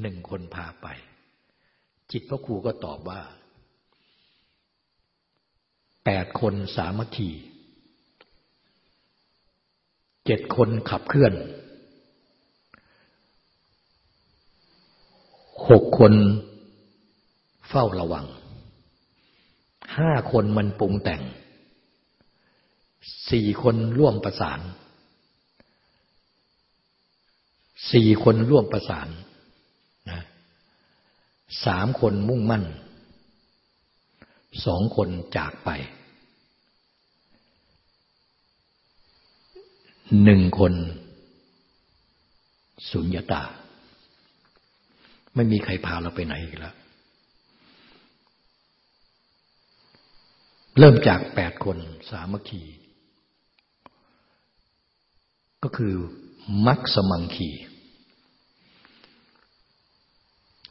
หนึ่งคนพาไป จิตพระครูก็ตอบว่าแปดคนสามัคคีเจ็ดคนขับเคลื่อนหกคนเฝ้าระวังห้าคนมันปรุงแต่งสี่คนร่วมประสาน สี่คนร่วมประสานนะสามคนมุ่งมั่น สองคนจากไป หนึ่งคนสุญญาตา ไม่มีใครพาเราไปไหนอีกแล้ว เริ่มจากแปดคนสามัคคี ก็คือมัคสมังคี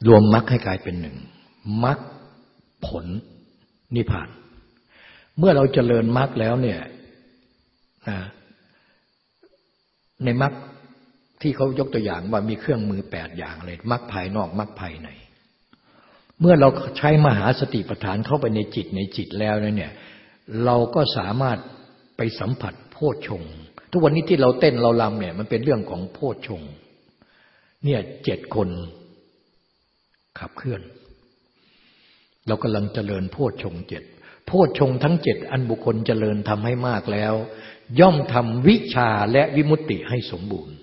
รวมมัคให้กลายเป็นหนึ่งมัคผลนิพพาน เมื่อเราเจริญมรรคแล้วเนี่ยนะในมรรคที่เขายกตัวอย่างว่ามีเครื่องมือแปดอย่างเลยมรรคภายนอกมรรคภายใน เมื่อเราใช้มหาสติปัฏฐานเข้าไปในจิตในจิตแล้วเนี่ย เราก็สามารถไปสัมผัสโพชฌงทุกวันนี้ที่เราเต้นเราลำเนี่ย มันเป็นเรื่องของโพชฌงเนี่ยเจ็ดคน ขับเคลื่อน เรากำลังเจริญโพชฌงเจ็ดโพชฌงทั้งเจ็ดอันบุคคลเจริญทำให้มากแล้ว ย่อมทำวิชาและวิมุตติให้สมบูรณ์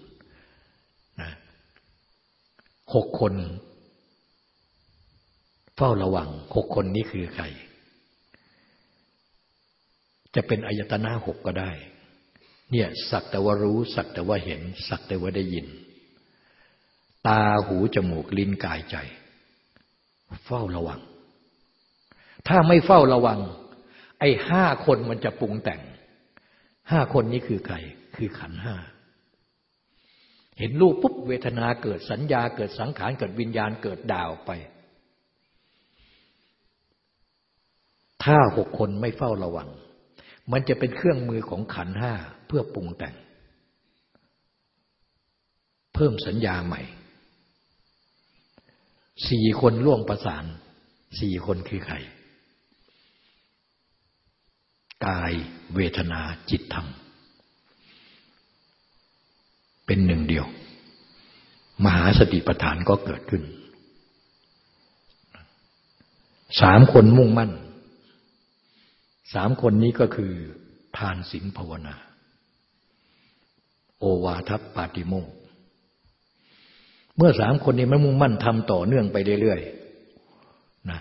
หกคน เฝ้าระวังหกคนนี้คือใคร จะเป็นอายตนะหกก็ได้ เนี่ยสักแต่ว่ารู้ สักแต่ว่าเห็น สักแต่ว่าได้ยิน ตาหูจมูกลิ้นกายใจ เฝ้าระวัง ถ้าไม่เฝ้าระวัง ไอ้ห้าคนมันจะปรุงแต่ง ห้าคนนี้คือใคร คือขันห้า เห็นรูปปุ๊บเวทนาเกิดสัญญาเกิดสังขารเกิดวิญญาณเกิดดาวไป ถ้าหกคนไม่เฝ้าระวัง มันจะเป็นเครื่องมือของขันห้าเพื่อปรุงแต่ง เพิ่มสัญญาใหม่ สี่คนร่วมประสาน สี่คนคือใคร กายเวทนาจิตธรรม เป็นหนึ่งเดียว มหาสติปัฏฐานก็เกิดขึ้น สามคนมุ่งมั่น สามคนนี้ก็คือ ทานศีลภาวนา โอวาทปาติโมก มื่อสามคนนี้มันมุ่งมั่นทำต่อเนื่องไปเรื่อยๆนะ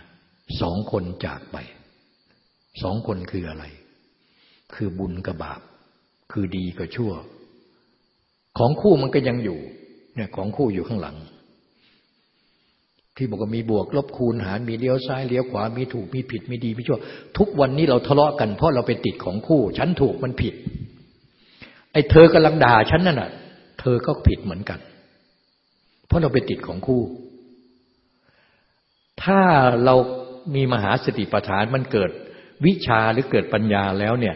สองคนจากไป สองคนคืออะไร คือบุญกับบาป คือดีกับชั่ว ของคู่มันก็ยังอยู่เนี่ยของคู่อยู่ข้างหลัง ที่บอกว่ามีบวกลบคูณหารมีเลี้ยวซ้ายเลี้ยวขวา มีถูกมีผิดมีดีมีชั่ว ทุกวันนี้เราทะเลาะกันเพราะเราไปติดของคู่ ฉันถูกมันผิด ไอ้เธอกำลังด่าฉันนั่นน่ะ เธอก็ผิดเหมือนกัน เพราะเราไปติดของคู่ ถ้าเรามีมหาสติปัฏฐานมันเกิดวิชาหรือเกิดปัญญาแล้วเนี่ย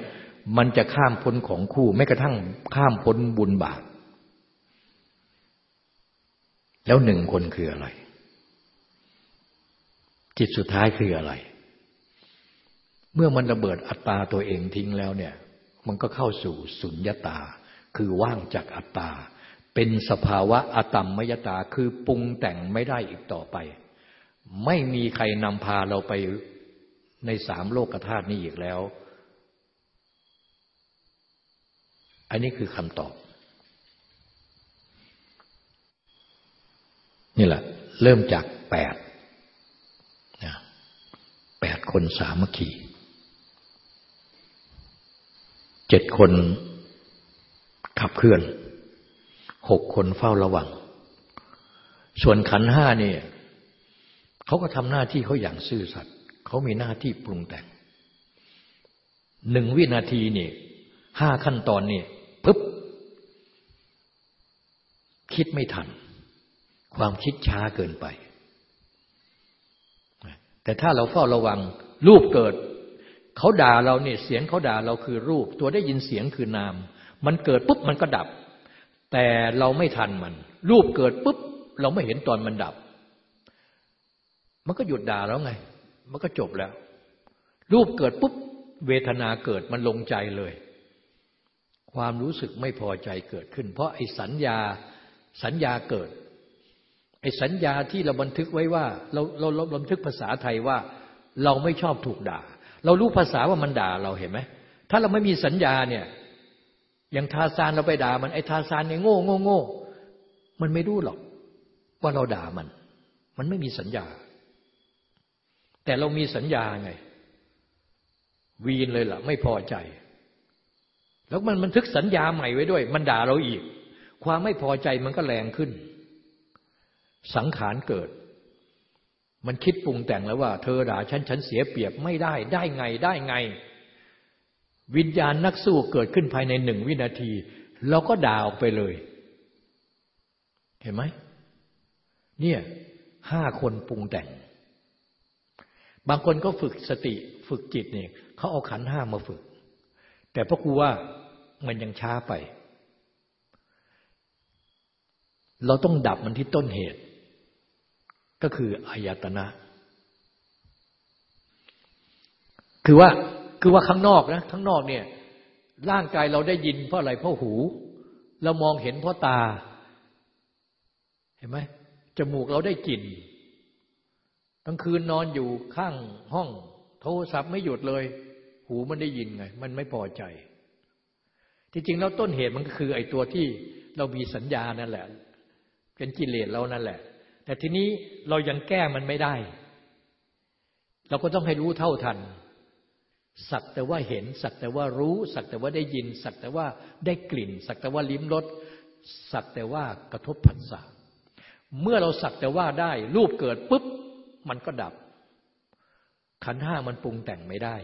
มันจะข้ามพ้นของคู่ไม่กระทั่งข้ามพ้นบุญบาปแล้วหนึ่งคนคืออะไร จิตสุดท้ายคืออะไร เมื่อมันระเบิดอัตตาตัวเองทิ้งแล้วเนี่ย มันก็เข้าสู่สุญญตา คือว่างจากอัตตา เป็นสภาวะอตัมมยตาคือปรุงแต่งไม่ได้อีกต่อไป ไม่มีใครนำพาเราไปในสามโลกธาตุนี้อีกแล้ว อันนี้คือคำตอบ นี่แหละ เริ่มจากแปดแปดคนสามัคคีเจ็ดคนขับเคลื่อน หกคนเฝ้าระวัง ส่วนขันห้าเนี่ยเขาก็ทำหน้าที่เขาอย่างซื่อสัตย์เขามีหน้าที่ปรุงแต่งหนึ่งวินาทีนี่ห้าขั้นตอนนี่ปึ๊บ คิดไม่ทัน ความคิดช้าเกินไป แต่ถ้าเราเฝ้าระวัง รูปเกิด เขาด่าเราเนี่ยเสียงเขาด่าเราคือรูป ตัวได้ยินเสียงคือนาม มันเกิดปุ๊บมันก็ดับ แต่เราไม่ทันมัน รูปเกิดปุ๊บ เราไม่เห็นตอนมันดับ มันก็หยุดด่าแล้วไง มันก็จบแล้ว รูปเกิดปุ๊บ เวทนาเกิดมันลงใจเลย ความรู้สึกไม่พอใจเกิดขึ้น เพราะไอ้สัญญาสัญญาเกิดไอ้สัญญาที่เราบันทึกไว้ว่า เราเราเราบันทึกภาษาไทยว่า เราไม่ชอบถูกด่า เรารู้ภาษาว่ามันด่าเราเห็นไหมถ้าเราไม่มีสัญญาเนี่ย อย่างทาซานเราไปด่ามันไอ้ทาซานเนี่ยโง่โง่โง่มันไม่รู้หรอก ว่าเราด่ามัน มันไม่มีสัญญา แต่เรามีสัญญาไง วีนเลยล่ะ ไม่พอใจ แล้วมันบันทึกสัญญาใหม่ไว้ด้วย มันด่าเราอีก ความไม่พอใจมันก็แรงขึ้น สังขารเกิด มันคิดปรุงแต่งแล้วว่า เธอด่าฉันฉันเสียเปรียบไม่ได้ ได้ไงได้ไง วิญญาณนักสู้เกิดขึ้นภายในหนึ่งวินาทีเราก็ด่าออกไปเลย เห็นไหมเนี่ยห้าคนปรุงแต่ง บางคนก็ฝึกสติฝึกจิตเนี่ยเขาเอาขันห้ามาฝึก แต่พระครูว่ามันยังช้าไป เราต้องดับมันที่ต้นเหตุ ก็คืออายตนะ คือว่า คือว่าข้างนอกนะข้างนอกเนี่ย ร่างกายเราได้ยินเพราะอะไรเพราะหู เรามองเห็นเพราะตา เห็นไหมจมูกเราได้กลิ่นกลางคืนนอนอยู่ข้างห้อง โทรศัพท์ไม่หยุดเลย หูมันได้ยินไง มันไม่พอใจที่จริงแล้วต้นเหตุมันก็คือ ไอ้ตัวที่เรามีสัญญานั่นแหละ เป็นกิเลสเรานั่นแหละ แต่ทีนี้เรายังแก้มันไม่ได้ เราก็ต้องให้รู้เท่าทัน สักแต่ว่าเห็น สักแต่ว่ารู้ สักแต่ว่าได้ยิน สักแต่ว่าได้กลิ่น สักแต่ว่าลิ้มรสสักแต่ว่ากระทบผัสสะเมื่อเราสักแต่ว่าได้ รูปเกิดปุ๊บ มันก็ดับ ขันห้ามันปรุงแต่งไม่ได้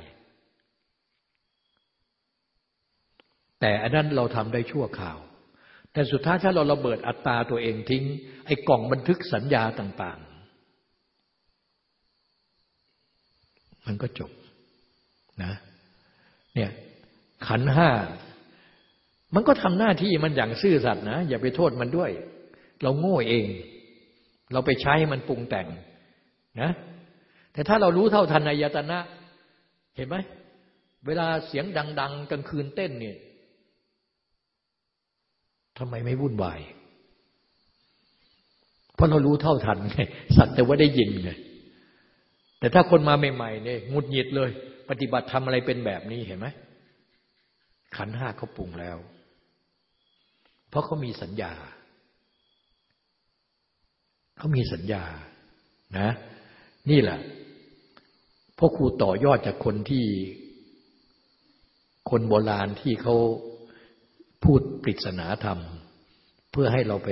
แต่อันนั้นเราทำได้ชั่วข่าว แต่สุดท้ายถ้าเราระเบิดอัตตาตัวเองทิ้ง ไอ้กล่องบันทึกสัญญาต่าง ๆ มันก็จบ นะเนี่ยขันห้า มันก็ทำหน้าที่มันอย่างซื่อสัตย์นะ อย่าไปโทษมันด้วย เราโง่เอง เราไปใช้มันปรุงแต่งนะแต่ถ้าเรารู้เท่าทันอายตนะ เห็นไหม เวลาเสียงดัง ๆกลางคืนเต้นเนี่ยทำไมไม่วุ่นวาย เพราะเรารู้เท่าทันไงสัตว์แต่ว่าได้ยินไงแต่ถ้าคนมาใหม่ๆเนี่ยงุดหงิดเลย ปฏิบัติทำอะไรเป็นแบบนี้เห็นไหมขันห้าเขาปรุงแล้ว เพราะเขามีสัญญาเขามีสัญญานะ นี่แหละพ่อครูต่อยอดจากคนที่คนโบราณที่เขาพูดปริศนาธรรม เพื่อให้เราไป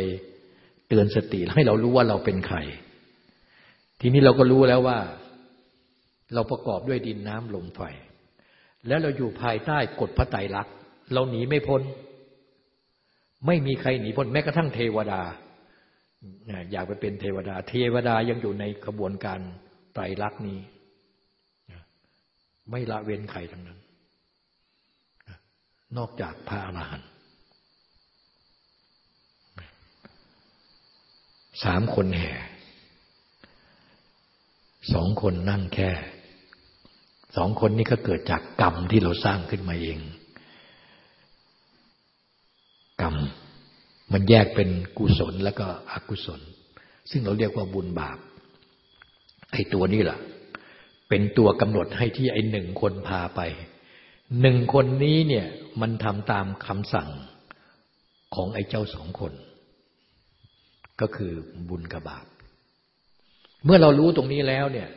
เตือนสติให้เรารู้ว่าเราเป็นใคร ทีนี้เราก็รู้แล้วว่า เราประกอบด้วยดินน้ำลมไฟ แล้วเราอยู่ภายใต้กฎพระไตรลักษณ์ เราหนีไม่พ้น ไม่มีใครหนีพ้นแม้กระทั่งเทวดา อยากไปเป็นเทวดา เทวดายังอยู่ในขบวนการไตรลักษณ์นี้ ไม่ละเว้นใครทั้งนั้น นอกจากพระอรหันต์สามคนแห่สองคนนั่งแค่ สองคนนี้ก็เกิดจากกรรมที่เราสร้างขึ้นมาเอง กรรม มันแยกเป็นกุศลแล้วก็อกุศล ซึ่งเราเรียกว่าบุญบาปไอ้ตัวนี้แหละเป็นตัวกำหนดให้ที่ไอ้หนึ่งคนพาไปหนึ่งคนนี้เนี่ยมันทำตามคำสั่งของไอ้เจ้าสองคน ก็คือบุญกับบาป เมื่อเรารู้ตรงนี้แล้วเนี่ย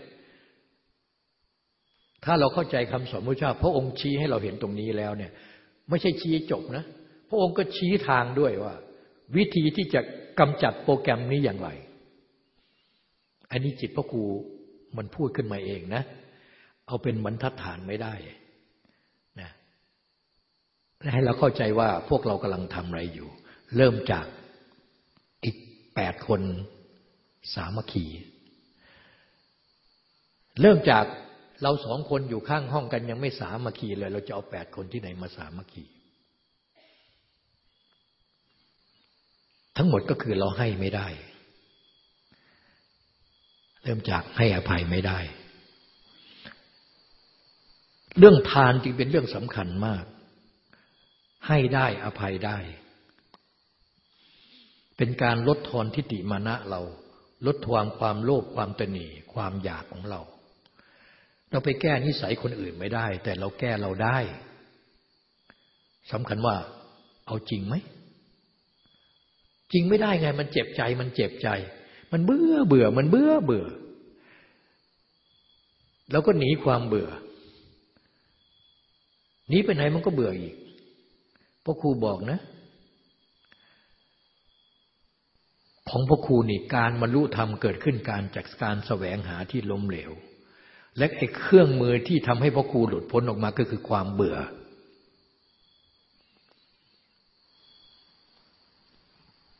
ถ้าเราเข้าใจคำสอนพระเจ้า พระองค์ชี้ให้เราเห็นตรงนี้แล้วเนี่ย ไม่ใช่ชี้จบนะ พระองค์ก็ชี้ทางด้วยว่า วิธีที่จะกำจัดโปรแกรมนี้อย่างไร อันนี้จิตพระครูมันพูดขึ้นมาเองนะ เอาเป็นบรรทัดฐานไม่ได้นะให้เราเข้าใจว่าพวกเรากำลังทำอะไรอยู่ เริ่มจากอีกแปดคนสามัคคี เริ่มจาก เราสองคนอยู่ข้างห้องกันยังไม่สามัคคีเลย เราจะเอาแปดคนที่ไหนมาสามัคคีทั้งหมดก็คือเราให้ไม่ได้ เริ่มจากให้อภัยไม่ได้ เรื่องทานจึงเป็นเรื่องสำคัญมาก ให้ได้อภัยได้ เป็นการลดทอนทิฏฐิมานะเรา ลดทวงความโลภความตนีความอยากของเรา เราไปแก้นิสัยคนอื่นไม่ได้ แต่เราแก้เราได้สำคัญว่า เอาจริงไหม จริงไม่ได้ไง มันเจ็บใจมันเจ็บใจ มันเบื่อเบื่อ มันเบื่อเบื่อ แล้วก็หนีความเบื่อหนีไปไหนมันก็เบื่ออีกพ่อครูบอกนะ ของพ่อครูนี่การบรรลุธรรมเกิดขึ้นการจากการแสวงหาที่ล้มเหลว และไอ้เครื่องมือที่ทำให้พ่อครูหลุดพ้นออกมาก็คือความเบื่อ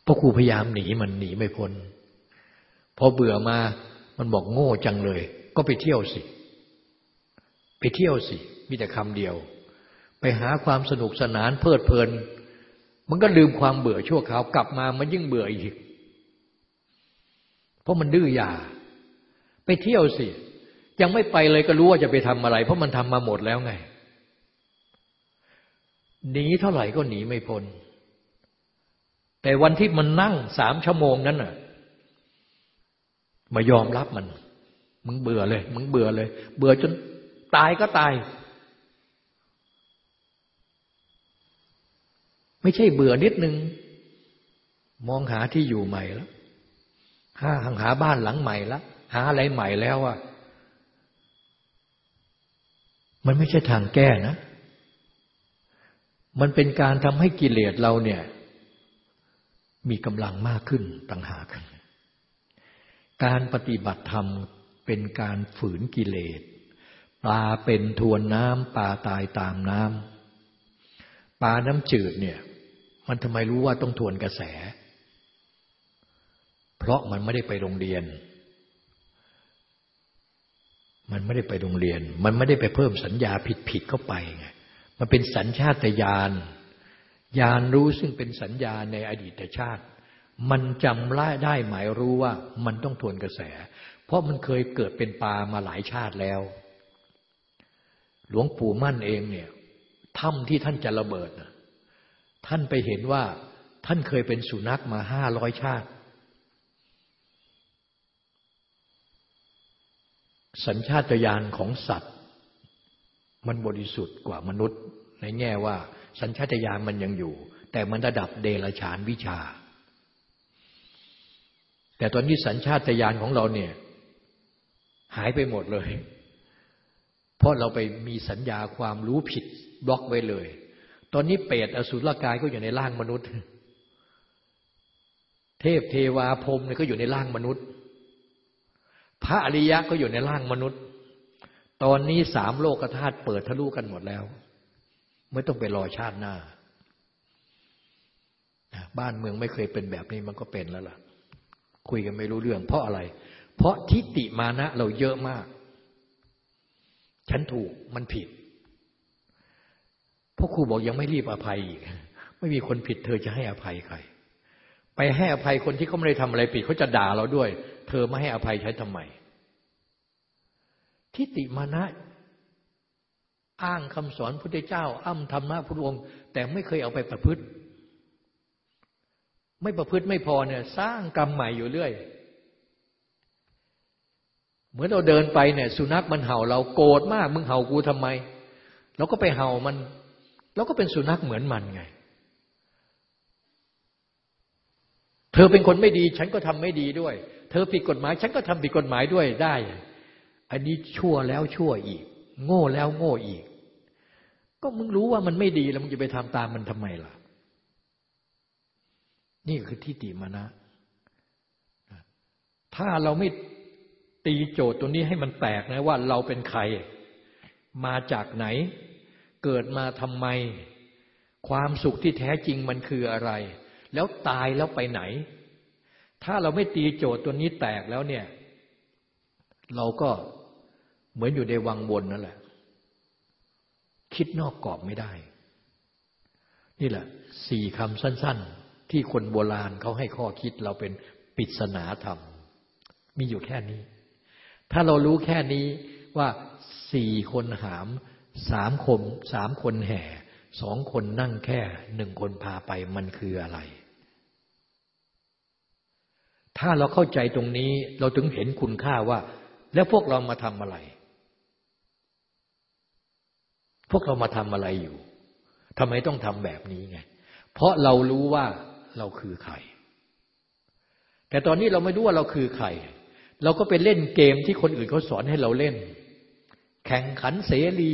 พ่อครูพยายามหนีมันหนีไม่พ้น พอเบื่อมา มันบอกโง่จังเลย ก็ไปเที่ยวสิ ไปเที่ยวสิ มีแต่คำเดียว ไปหาความสนุกสนานเพลิดเพลิน มันก็ลืมความเบื่อชั่วคราวกลับมามันยิ่งเบื่ออีก เพราะมันดื้อยา ไปเที่ยวสิ ยังไม่ไปเลยก็รู้ว่าจะไปทำอะไร เพราะมันทำมาหมดแล้วไง หนีเท่าไหร่ก็หนีไม่พ้น แต่วันที่มันนั่งสามชั่วโมงนั้นน่ะ มายอมรับมัน มึงเบื่อเลย มึงเบื่อเลย เบื่อจนตายก็ตาย ไม่ใช่เบื่อนิดนึง มองหาที่อยู่ใหม่แล้วหาหาบ้านหลังใหม่แล้วหาอะไรใหม่แล้วอะ มันไม่ใช่ทางแก้นะ มันเป็นการทำให้กิเลสเราเนี่ย มีกำลังมากขึ้นต่างหากการปฏิบัติธรรมเป็นการฝืนกิเลสปลาเป็นทวนน้ำปลาตายตามน้ำปลาน้ำจืดเนี่ย มันทำไมรู้ว่าต้องทวนกระแส เพราะมันไม่ได้ไปโรงเรียน มันไม่ได้ไปโรงเรียน มันไม่ได้ไปเพิ่มสัญญาผิดๆเข้าไปไงมันเป็นสัญชาตญาณญาณรู้ซึ่งเป็นสัญญาในอดีตชาติ มันจำได้ได้หมายรู้ว่ามันต้องทวนกระแส เพราะมันเคยเกิดเป็นปลามาหลายชาติแล้ว หลวงปู่มั่นเองเนี่ยถ้ำที่ท่านจะระเบิด ท่านไปเห็นว่าท่านเคยเป็นสุนัขมาห้าร้อยชาติ สัญชาตญาณของสัตว์ มันบริสุทธิ์กว่ามนุษย์ ในแง่ว่า สัญชาตญาณมันยังอยู่ แต่มันระดับเดรัจฉานวิชา แต่ตอนนี้สัญชาตญาณของเราเนี่ย หายไปหมดเลย เพราะเราไปมีสัญญาความรู้ผิดบล็อกไว้เลย ตอนนี้เปรตอสุรกายก็อยู่ในร่างมนุษย์ เทพเทวาพรมเนี่ยก็อยู่ในร่างมนุษย์ พระอริยะก็อยู่ในร่างมนุษย์ ตอนนี้สามโลกธาตุเปิดทะลุกันหมดแล้ว ไม่ต้องไปรอชาติหน้า บ้านเมืองไม่เคยเป็นแบบนี้มันก็เป็นแล้วล่ะ คุยกันไม่รู้เรื่อง เพราะอะไร เพราะทิฏฐิมานะเราเยอะมาก ฉันถูกมันผิดพ่อครูบอกยังไม่รีบอภัยอีกไม่มีคนผิดเธอจะให้อภัยใคร ไปให้อภัยคนที่เขาไม่ได้ทำอะไรผิดเขาจะด่าเราด้วย เธอไม่ให้อภัยใช้ทำไม ทิฏฐิมานะ อ้างคำสอนพุทธเจ้า อ้ำธรรมะพุทธองค์ แต่ไม่เคยเอาไปประพฤติ ไม่ประพฤติไม่พอเนี่ยสร้างกรรมใหม่อยู่เรื่อยเหมือนเราเดินไปเนี่ย สุนัขมันเห่าเราโกรธมาก มึงเห่ากูทำไมเราก็ไปเห่ามันเราก็เป็นสุนัขเหมือนมันไง เธอเป็นคนไม่ดี ฉันก็ทำไม่ดีด้วย เธอผิดกฎหมาย ฉันก็ทำผิดกฎหมายด้วยได้ อันนี้ชั่วแล้วชั่วอีก โง่แล้วโง่อีก ก็มึงรู้ว่ามันไม่ดีแล้วมึงจะไปทำตามมันทำไมล่ะ นี่คือที่ติมานะ ถ้าเราไม่ตีโจทย์ตัวนี้ให้มันแตกนะว่าเราเป็นใคร มาจากไหน เกิดมาทำไม ความสุขที่แท้จริงมันคืออะไร แล้วตายแล้วไปไหน ถ้าเราไม่ตีโจทย์ตัวนี้แตกแล้วเนี่ย เราก็เหมือนอยู่ในวังวนนั่นแหละ คิดนอกกรอบไม่ได้ นี่แหละสี่คำสั้น ๆ ที่คนโบราณเขาให้ข้อคิดเราเป็นปริศนาธรรม มีอยู่แค่นี้ ถ้าเรารู้แค่นี้ว่าสี่คนหามสามคนสามคนแห่สองคนนั่งแค่หนึ่งคนพาไปมันคืออะไร ถ้าเราเข้าใจตรงนี้เราถึงเห็นคุณค่าว่า แล้วพวกเรามาทำอะไร พวกเรามาทำอะไรอยู่ทำไมต้องทำแบบนี้ไง เพราะเรารู้ว่าเราคือใคร แต่ตอนนี้เราไม่รู้ว่าเราคือใคร เราก็ไปเล่นเกมที่คนอื่นเขาสอนให้เราเล่น แข่งขันเสรี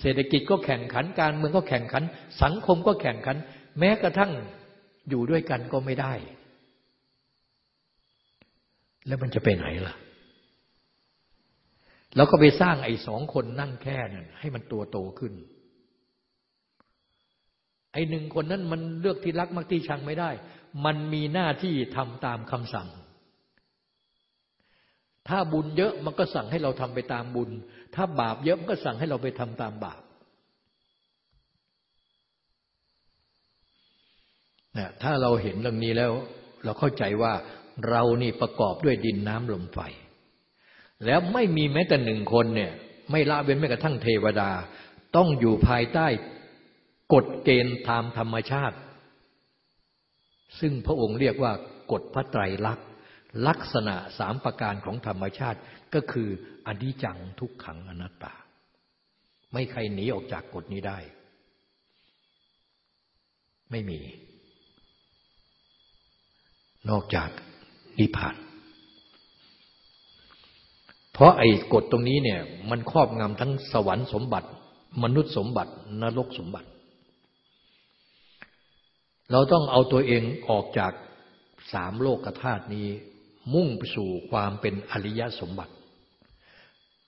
เศรษฐกิจก็แข่งขัน การเมืองก็แข่งขัน สังคมก็แข่งขัน แม้กระทั่งอยู่ด้วยกันก็ไม่ได้ แล้วมันจะไปไหนล่ะเราก็ไปสร้างไอ้สองคนนั่งแค่นั้นให้มันตัวโตขึ้น ไอ้หนึ่งคนนั้นมันเลือกที่รักมักที่ชังไม่ได้ มันมีหน้าที่ทำตามคำสั่ง ถ้าบุญเยอะมันก็สั่งให้เราทำไปตามบุญ ถ้าบาปเยอะมันก็สั่งให้เราไปทำตามบาปนะถ้าเราเห็นเรื่องนี้แล้ว เราเข้าใจว่า เรานี่ประกอบด้วยดินน้ำลมไฟ แล้วไม่มีแม้แต่หนึ่งคนเนี่ย ไม่ละเว้นแม้กระทั่งเทวดา ต้องอยู่ภายใต้กฎเกณฑ์ตามธรรมชาติ ซึ่งพระองค์เรียกว่ากฎพระไตรลักษณ์ลักษณะสามประการของธรรมชาติก็คืออนิจจังทุกขังอนัตตา ไม่ใครหนีออกจากกฎนี้ได้ ไม่มี นอกจาก นิพพาน เพราะไอ้กฎตรงนี้เนี่ย มันครอบงำทั้งสวรรค์สมบัติ มนุษย์สมบัติ นรกสมบัติ เราต้องเอาตัวเองออกจากสามโลกธาตุนี้ มุ่งไปสู่ความเป็นอริยสมบัติ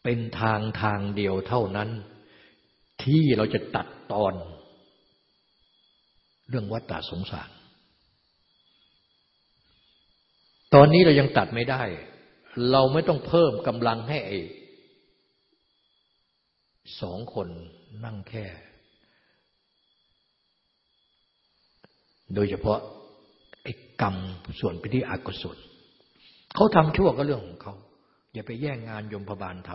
เป็นทางทางเดียวเท่านั้น ที่เราจะตัดตอน เรื่องวัฏฏะสงสาร ตอนนี้เรายังตัดไม่ได้ เราไม่ต้องเพิ่มกำลังให้ไอ้สองคนนั่งแค่ โดยเฉพาะไอ้กรรมส่วนไปที่อกุศลเขาทำชั่วก็เรื่องของเขา อย่าไปแย่งงานยมพบาลท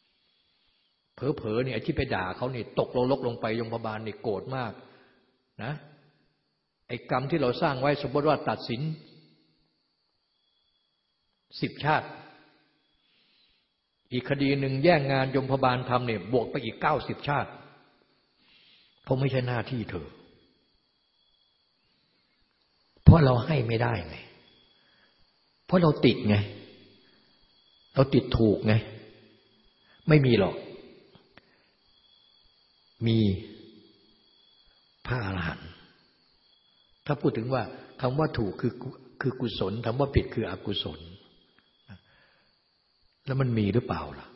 ำเผลอๆเนี่ยที่ไปด่าเขาเนี่ยตกลงลกลงไปยมพบาลเนี่ยโกรธมากนะไอ้กรรมที่เราสร้างไว้สมมติว่าตัดสิน สิบชาติ อีกคดีหนึ่งแย่งงานยมพบาลทำเนี่ยบวกไปอีกเก้าสิบชาติ เพราะไม่ใช่หน้าที่เธอ เพราะเราให้ไม่ได้ไง เพราะเราติดไง เราติดถูกไง ไม่มีหรอก มีพระอรหันต์ถ้าพูดถึงว่าคำว่าถูกคือคือกุศลคำว่าผิดคืออกุศล แล้วมันมีหรือเปล่าล่ะ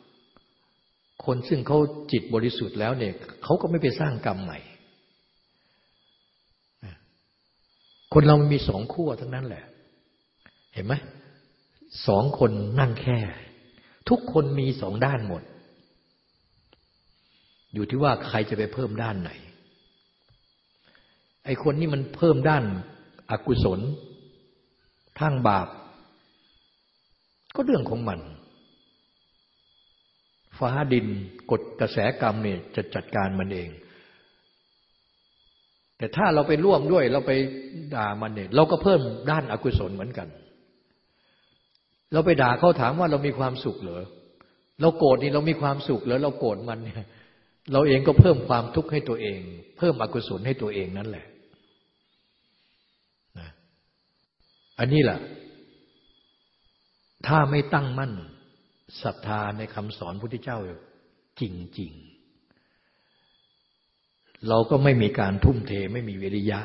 คนซึ่งเขาจิตบริสุทธิ์แล้วเนี่ยเขาก็ไม่ไปสร้างกรรมใหม่คนเรามีสองขั้วทั้งนั้นแหละ เห็นไหมสองคนนั่งแค่ ทุกคนมีสองด้านหมด อยู่ที่ว่าใครจะไปเพิ่มด้านไหน ไอ้คนนี้มันเพิ่มด้านอากุศลทางบาป ก็เรื่องของมัน ฟ้าดินกฎกระแสกรรมเนี่ยจะจัดการมันเอง แต่ถ้าเราไปร่วมด้วยเราไปด่ามันเนี่ยเราก็เพิ่มด้านอากุศลเหมือนกัน เราไปด่าเขาถามว่าเรามีความสุขเหรอเราโกรธนี่เรามีความสุขเหรอเราโกรธมันเนี่ยเราเองก็เพิ่มความทุกข์ให้ตัวเอง เพิ่มอกุศลให้ตัวเองนั่นแหละนะอันนี้แหละถ้าไม่ตั้งมั่น ศรัทธาในคำสอนพุทธเจ้าจริง ๆ เราก็ไม่มีการทุ่มเทไม่มีวิริยะ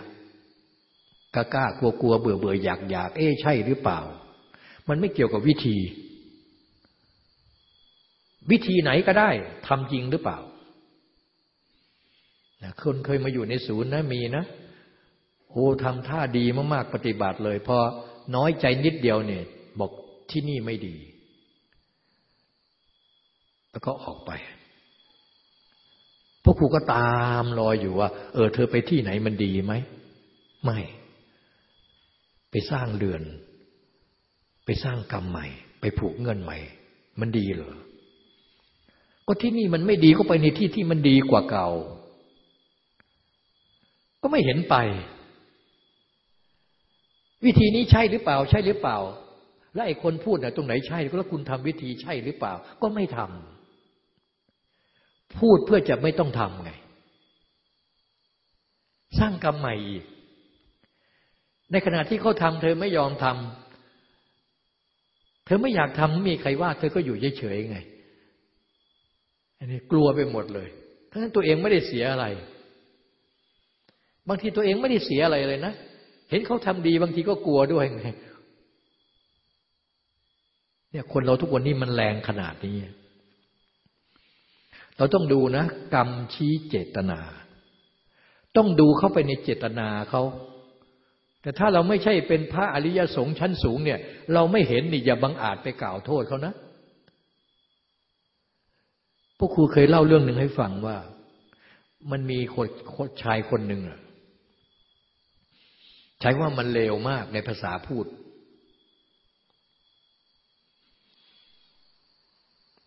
กล้ากล้ากลัวกลัวเบื่อเบื่ออยากอยากเอ๊ใช่หรือเปล่า มันไม่เกี่ยวกับวิธี วิธีไหนก็ได้ทำจริงหรือเปล่าคนเคยมาอยู่ในศูนย์นะมีนะโอ้ทำท่าดีมากๆปฏิบัติเลย พอน้อยใจนิดเดียวเนี่ย บอกที่นี่ไม่ดี แล้วก็ออกไปพวกครูก็ตามรอยอยู่ว่า เออ เธอไปที่ไหนมันดีไหม ไม่ ไปสร้างเรือน ไปสร้างกรรมใหม่ ไปผูกเงินใหม่ มันดีเหรอ ก็ที่นี่มันไม่ดีก็ไปในที่ที่มันดีกว่าเก่า ก็ไม่เห็นไป วิธีนี้ใช่หรือเปล่า ใช่หรือเปล่า และไอ้คนพูดน่ะตรงไหนใช่ ก็แล้วคุณทำวิธีใช่หรือเปล่า ก็ไม่ทำ พูดเพื่อจะไม่ต้องทำไง สร้างกรรมใหม่อีก ในขณะที่เขาทำเธอไม่ยอมทำเธอไม่อยากทำมีใครว่า เธอก็อยู่เฉยๆไง อันนี้กลัวไปหมดเลย ทั้งนั้นตัวเองไม่ได้เสียอะไร บางทีตัวเองไม่ได้เสียอะไรเลยนะ เห็นเขาทำดีบางทีก็กลัวด้วยไงเนี่ยคนเราทุกวันนี้มันแรงขนาดนี้ เราต้องดูนะ กรรมชี้เจตนา ต้องดูเข้าไปในเจตนาเขาแต่ถ้าเราไม่ใช่เป็นพระอริยสงฆ์ชั้นสูงเนี่ย เราไม่เห็นนี่อย่าบังอาจไปกล่าวโทษเขานะพวกครูเคยเล่าเรื่องหนึ่งให้ฟังว่า มันมีคนชายคนหนึ่งอะใช้ว่ามันเลวมากในภาษาพูด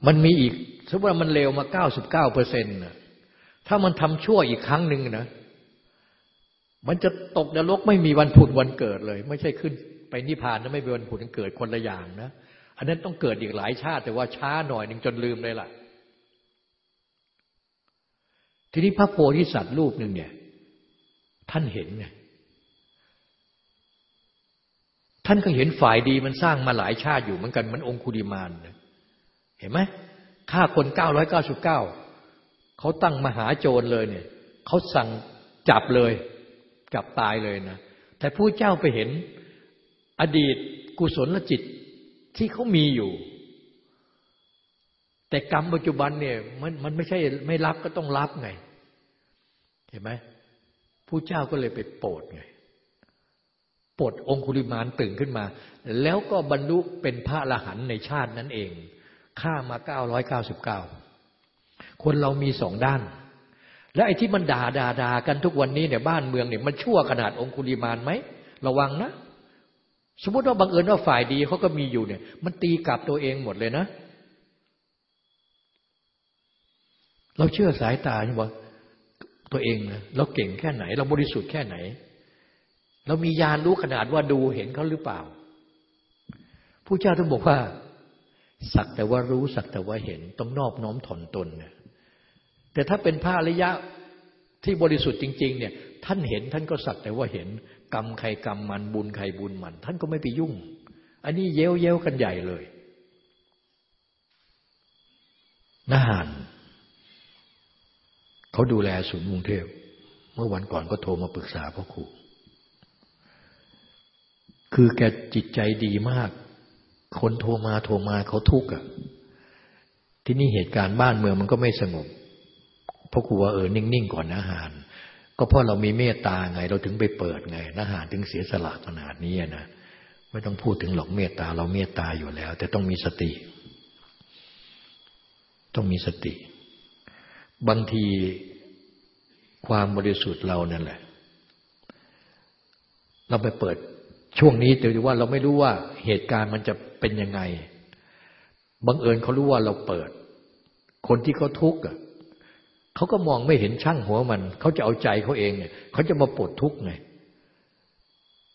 มันมีอีกสมมติว่ามันเลวมาเก้าสิบเก้าเปอร์เซ็นต์ะถ้ามันทำชั่วอีกครั้งหนึ่งนะ มันจะตกนรกไม่มีวันผุดวันเกิดเลย ไม่ใช่ขึ้นไปนิพพานนะไม่มีวันผุดวันเกิดคนละอย่างนะ อันนั้นต้องเกิดอีกหลายชาติ แต่ว่าช้าหน่อยหนึ่งจนลืมเลยล่ะ ทีนี้พระโพธิสัตว์รูปหนึ่งเนี่ย ท่านเห็นไงท่านก็เห็นฝ่ายดีมันสร้างมาหลายชาติอยู่เหมือนกันมันองคุริมาน เห็นไหมฆ่าคนเก้าร้อยเก้าสิบเก้าเขาตั้งมหาโจรเลยเนี่ยเขาสั่งจับเลยจับตายเลยนะ แต่ผู้เจ้าไปเห็นอดีตกุศลจิตที่เขามีอยู่ แต่กรรมปัจจุบันเนี่ยมันมันไม่ใช่ไม่รับก็ต้องรับไง เห็นไหมผู้เจ้าก็เลยไปโปรดไงปลดองคุลิมานตื่นขึ้นมา แล้วก็บรรลุเป็นพระอรหันต์ในชาตินั้นเอง ฆ่ามาเก้าร้อยเก้าสิบเก้าคนเรามีสองด้าน และไอ้ที่มันด่าด่าด่ากันทุกวันนี้เนี่ยบ้านเมืองเนี่ยมันชั่วขนาดองคุลิมานไหมระวังนะ สมมติว่าบังเอิญว่าฝ่ายดีเขาก็มีอยู่เนี่ย มันตีกลับตัวเองหมดเลยนะ เราเชื่อสายตาใช่ไหมตัวเองนะเราเก่งแค่ไหน เราบริสุทธิ์แค่ไหน เรามียานรู้ขนาดว่าดูเห็นเขาหรือเปล่าผู้เจ้าต้องบอกว่า สักแต่ว่ารู้สักแต่ว่าเห็น ต้องนอบน้อมถ่อนตนเนี่ยแต่ถ้าเป็นพระอริยะที่บริสุทธิ์จริง ๆ เนี่ย ท่านเห็นท่านก็สักแต่ว่าเห็น กรรมใครกรรมมันบุญใครบุญมัน ท่านก็ไม่ไปยุ่ง อันนี้เย้วเย้วกันใหญ่เลยนาหานเขาดูแลศูนย์กรุงเทพเมื่อวันก่อนก็โทรมาปรึกษาพ่อครูคือแกจิตใจดีมาก คนโทรมาโทรมาเขาทุกข์อะ ที่นี่เหตุการณ์บ้านเมืองมันก็ไม่สงบเพราะครูว่าเออนิ่งๆก่อนอาหารก็เพราะเรามีเมตตาไง เราถึงไปเปิดไงอาหารถึงเสียสละขนาดนี้นะไม่ต้องพูดถึงหรอกเมตตา เราเมตตาอยู่แล้ว แต่ต้องมีสติ ต้องมีสติ บางทีความบริสุทธิ์เรานั่นแหละ เราไปเปิด ช่วงนี้แต่ว่าเราไม่รู้ว่าเหตุการณ์มันจะเป็นยังไงบังเอิญเขารู้ว่าเราเปิด คนที่เขาทุกข์เขาก็มองไม่เห็นช่างหัวมัน เขาจะเอาใจเขาเองเนี่ยเขาจะมาปลดทุกข์ไง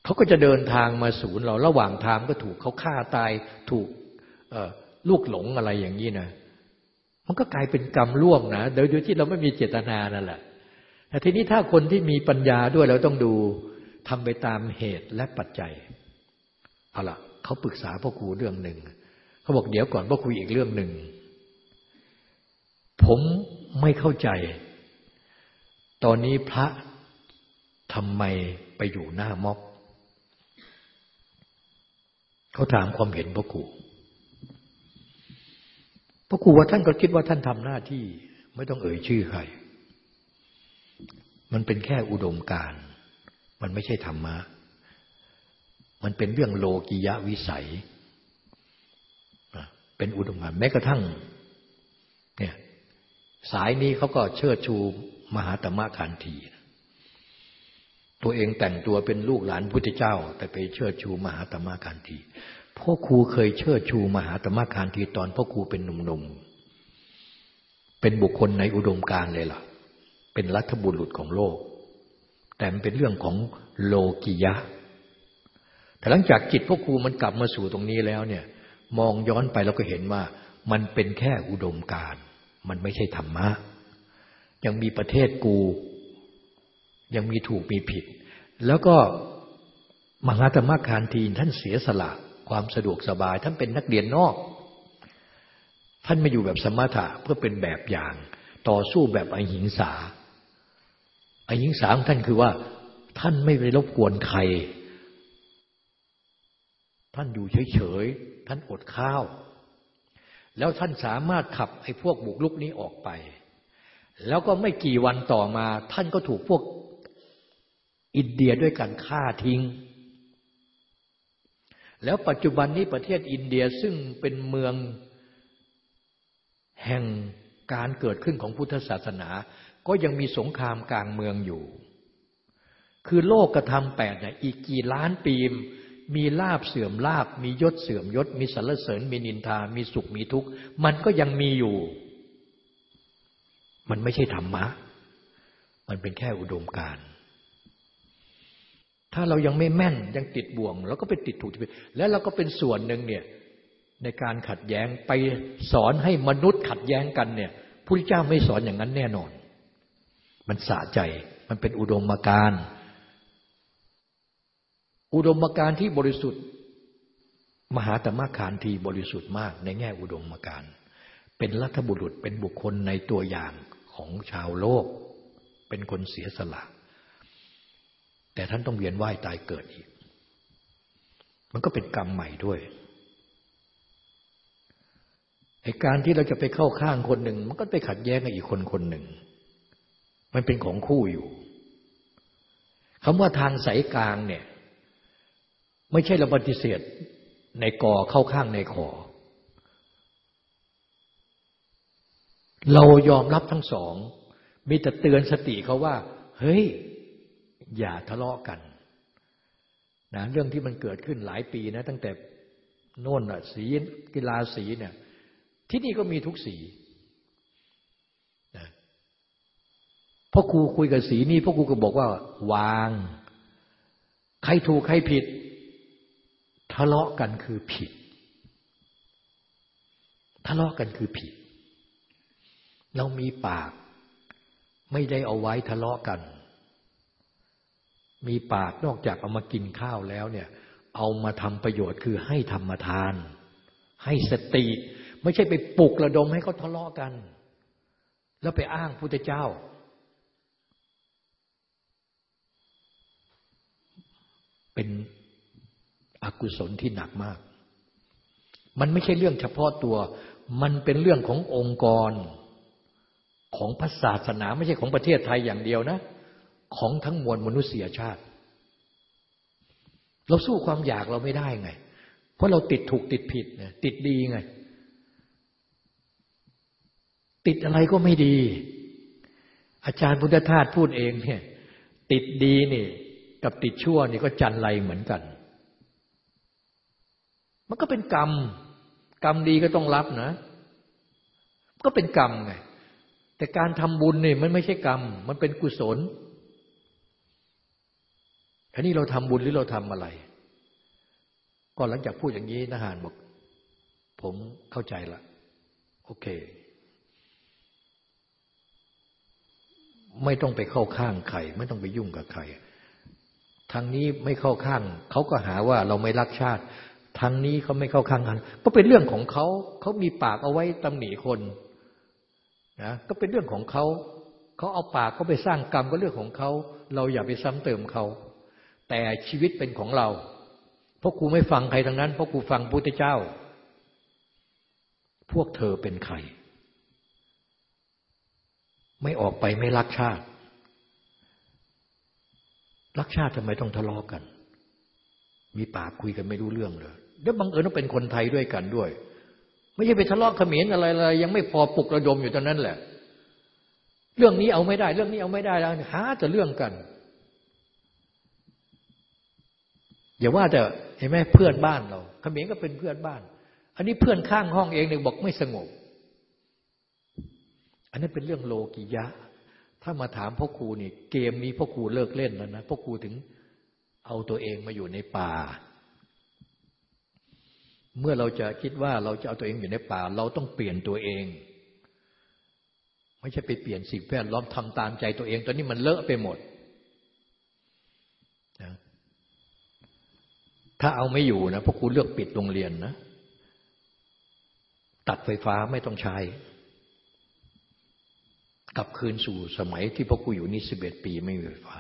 เขาก็จะเดินทางมาศูนย์เราระหว่างทางก็ถูกเขาฆ่าตายถูกลูกหลงอะไรอย่างนี้นะมันก็กลายเป็นกรรมร่วมนะโดยที่เราไม่มีเจตนานั่นแหละแต่ทีนี้ถ้าคนที่มีปัญญาด้วยเราต้องดู ทำไปตามเหตุและปัจจัยเอาละเขาปรึกษาพ่อครูเรื่องหนึ่งเขาบอกเดี๋ยวก่อนพ่อคุยอีกเรื่องหนึ่งผมไม่เข้าใจ ตอนนี้พระทำไมไปอยู่หน้าม็อบเขาถามความเห็นพ่อครูพ่อครูว่าท่านก็คิดว่าท่านทำหน้าที่ ไม่ต้องเอ่ยชื่อใคร มันเป็นแค่อุดมการ มันไม่ใช่ธรรมะ มันเป็นเรื่องโลกิยะวิสัย เป็นอุดมการแม้กระทั่งเนี่ยสายนี้เขาก็เชิดชูมหาตมะคันทีตัวเองแต่งตัวเป็นลูกหลานพุทธเจ้า แต่ไปเชิดชูมหาตมะคันทีพ่อครูเคยเชิดชูมหาตมะคันทีตอนพ่อครูเป็นหนุ่มๆ เป็นบุคคลในอุดมการเลยล่ะ เป็นรัฐบุรุษของโลก แต่มันเป็นเรื่องของโลกิยะ แต่หลังจากจิตพ่อครูมันกลับมาสู่ตรงนี้แล้วเนี่ย มองย้อนไปเราก็เห็นว่ามันเป็นแค่อุดมการมันไม่ใช่ธรรมะ ยังมีประเทศกู ยังมีถูกมีผิด แล้วก็มหาธรรมคานทีนท่านเสียสละความสะดวกสบายท่านเป็นนักเรียนนอก ท่านไม่อยู่แบบสมถะเพื่อเป็นแบบอย่าง ต่อสู้แบบอหิงสา อหิงสาของท่านคือว่า ท่านไม่ไปรบกวนใคร ท่านอยู่เฉยๆ ท่านอดข้าว แล้วท่านสามารถขับไอ้พวกบุกลุกนี้ออกไป แล้วก็ไม่กี่วันต่อมา ท่านก็ถูกพวกอินเดียด้วยกันฆ่าทิ้ง แล้วปัจจุบันนี้ประเทศอินเดียซึ่งเป็นเมืองแห่งการเกิดขึ้นของพุทธศาสนา ก็ยังมีสงครามกลางเมืองอยู่ คือโลกกระทำแปดเนี่ยอีกกี่ล้านปีมีลาบเสื่อมลาบ มียศเสื่อมยศ มีสรรเสริญ มีนินทา มีสุขมีทุกข์ มันก็ยังมีอยู่ มันไม่ใช่ธรรมะ มันเป็นแค่อุดมการถ้าเรายังไม่แม่นยังติดบ่วงเราก็ไปติดถูกทิแล้วเราก็เป็นส่วนหนึ่งเนี่ยในการขัดแย้งไปสอนให้มนุษย์ขัดแย้งกันเนี่ยพระเจ้าไม่สอนอย่างนั้นแน่นอน มันสะใจ มันเป็นอุดมการ อุดมการที่บริสุทธิ์ มหาตมคานทีบริสุทธิ์มาก ในแง่อุดมการ เป็นรัฐบุรุษเป็นบุคคลในตัวอย่างของชาวโลก เป็นคนเสียสละ แต่ท่านต้องเวียนว่ายตายเกิดอีก มันก็เป็นกรรมใหม่ด้วยไอการที่เราจะไปเข้าข้างคนหนึ่ง มันก็ไปขัดแย้งกับอีกคนคนหนึ่ง มันเป็นของคู่อยู่คำว่าทางสายกลางเนี่ย ไม่ใช่เราปฏิเสธในกอเข้าข้างในขอ เรายอมรับทั้งสอง มีแต่เตือนสติเขาว่า เฮ้ย อย่าทะเลาะกันนะเรื่องที่มันเกิดขึ้นหลายปีนะ ตั้งแต่โน่นสีกีฬาสีเนี่ยที่นี่ก็มีทุกสีนะ พ่อครูคุยกับสีนี่พ่อครูก็บอกว่า วาง ใครถูกใครผิด ทะเลาะกันคือผิด ทะเลาะกันคือผิด เรามีปาก ไม่ได้เอาไว้ทะเลาะกัน มีปากนอกจากเอามากินข้าวแล้วเนี่ย เอามาทำประโยชน์คือให้ธรรมทาน ให้สติ ไม่ใช่ไปปลุกระดมให้เขาทะเลาะกัน แล้วไปอ้างพุทธเจ้า เป็นอกุศลที่หนักมาก มันไม่ใช่เรื่องเฉพาะตัว มันเป็นเรื่องขององค์กร ของพระศาสนา ไม่ใช่ของประเทศไทยอย่างเดียวนะ ของทั้งมวลมนุษยชาติ เราสู้ความอยากเราไม่ได้ไง เพราะเราติดถูกติดผิดเนี่ยติดดีไง ติดอะไรก็ไม่ดี อาจารย์พุทธทาสพูดเองเนี่ย ติดดีนี่ กับติดชั่วนี่ก็จันไรเหมือนกัน มันก็เป็นกรรม กรรมดีก็ต้องรับนะ ก็เป็นกรรมไง แต่การทำบุญเนี่ยมันไม่ใช่กรรม มันเป็นกุศลอันนี้เราทำบุญหรือเราทำอะไร ก็หลังจากพูดอย่างนี้นหารบอก ผมเข้าใจละโอเค ไม่ต้องไปเข้าข้างใคร ไม่ต้องไปยุ่งกับใคร ทางนี้ไม่เข้าข้างเขาก็หาว่าเราไม่รักชาติทางนี้เขาไม่เข้าข้างกันก็เป็นเรื่องของเขาเขามีปากเอาไว้ตำหนิคนนะก็เป็นเรื่องของเขาเขาเอาปากเขาไปสร้างกรรมก็เรื่องของเขาเราอย่าไปซ้ำเติมเขาแต่ชีวิตเป็นของเรา เพราะครูไม่ฟังใครทั้งนั้น เพราะครูฟังพุทธเจ้า พวกเธอเป็นใคร ไม่ออกไปไม่รักชาติ รักชาติทำไมต้องทะเลาะกกัน มีปากคุยกันไม่รู้เรื่องเลยแล้วบังเอิญต้องเป็นคนไทยด้วยกันด้วย ไม่ใช่ไปทะเลาะเขมรอะไรเลยยังไม่พอปลุกระดมอยู่ตอนนั้นแหละ เรื่องนี้เอาไม่ได้ เรื่องนี้เอาไม่ได้แล้วหาแต่เรื่องกันอย่าว่าแต่เห็นไหมเพื่อนบ้านเราเขมรก็เป็นเพื่อนบ้าน อันนี้เพื่อนข้างห้องเองเนี่ยบอกไม่สงบ อันนั้นเป็นเรื่องโลกิยะ ถ้ามาถามพ่อครูนี่เกมนี้พ่อครูเลิกเล่นแล้วนะพ่อครูถึงเอาตัวเองมาอยู่ในป่า เมื่อเราจะคิดว่าเราจะเอาตัวเองอยู่ในป่า เราต้องเปลี่ยนตัวเอง ไม่ใช่ไปเปลี่ยนสิ่งแวดล้อมทำตามใจตัวเอง ตอนนี้มันเลอะไปหมดถ้าเอาไม่อยู่นะพวกคุณเลือกปิดโรงเรียนนะ ตัดไฟฟ้าไม่ต้องใช้ กลับคืนสู่สมัยที่พวกกูอยู่นี่สิบเอ็ดปีไม่มีไฟฟ้า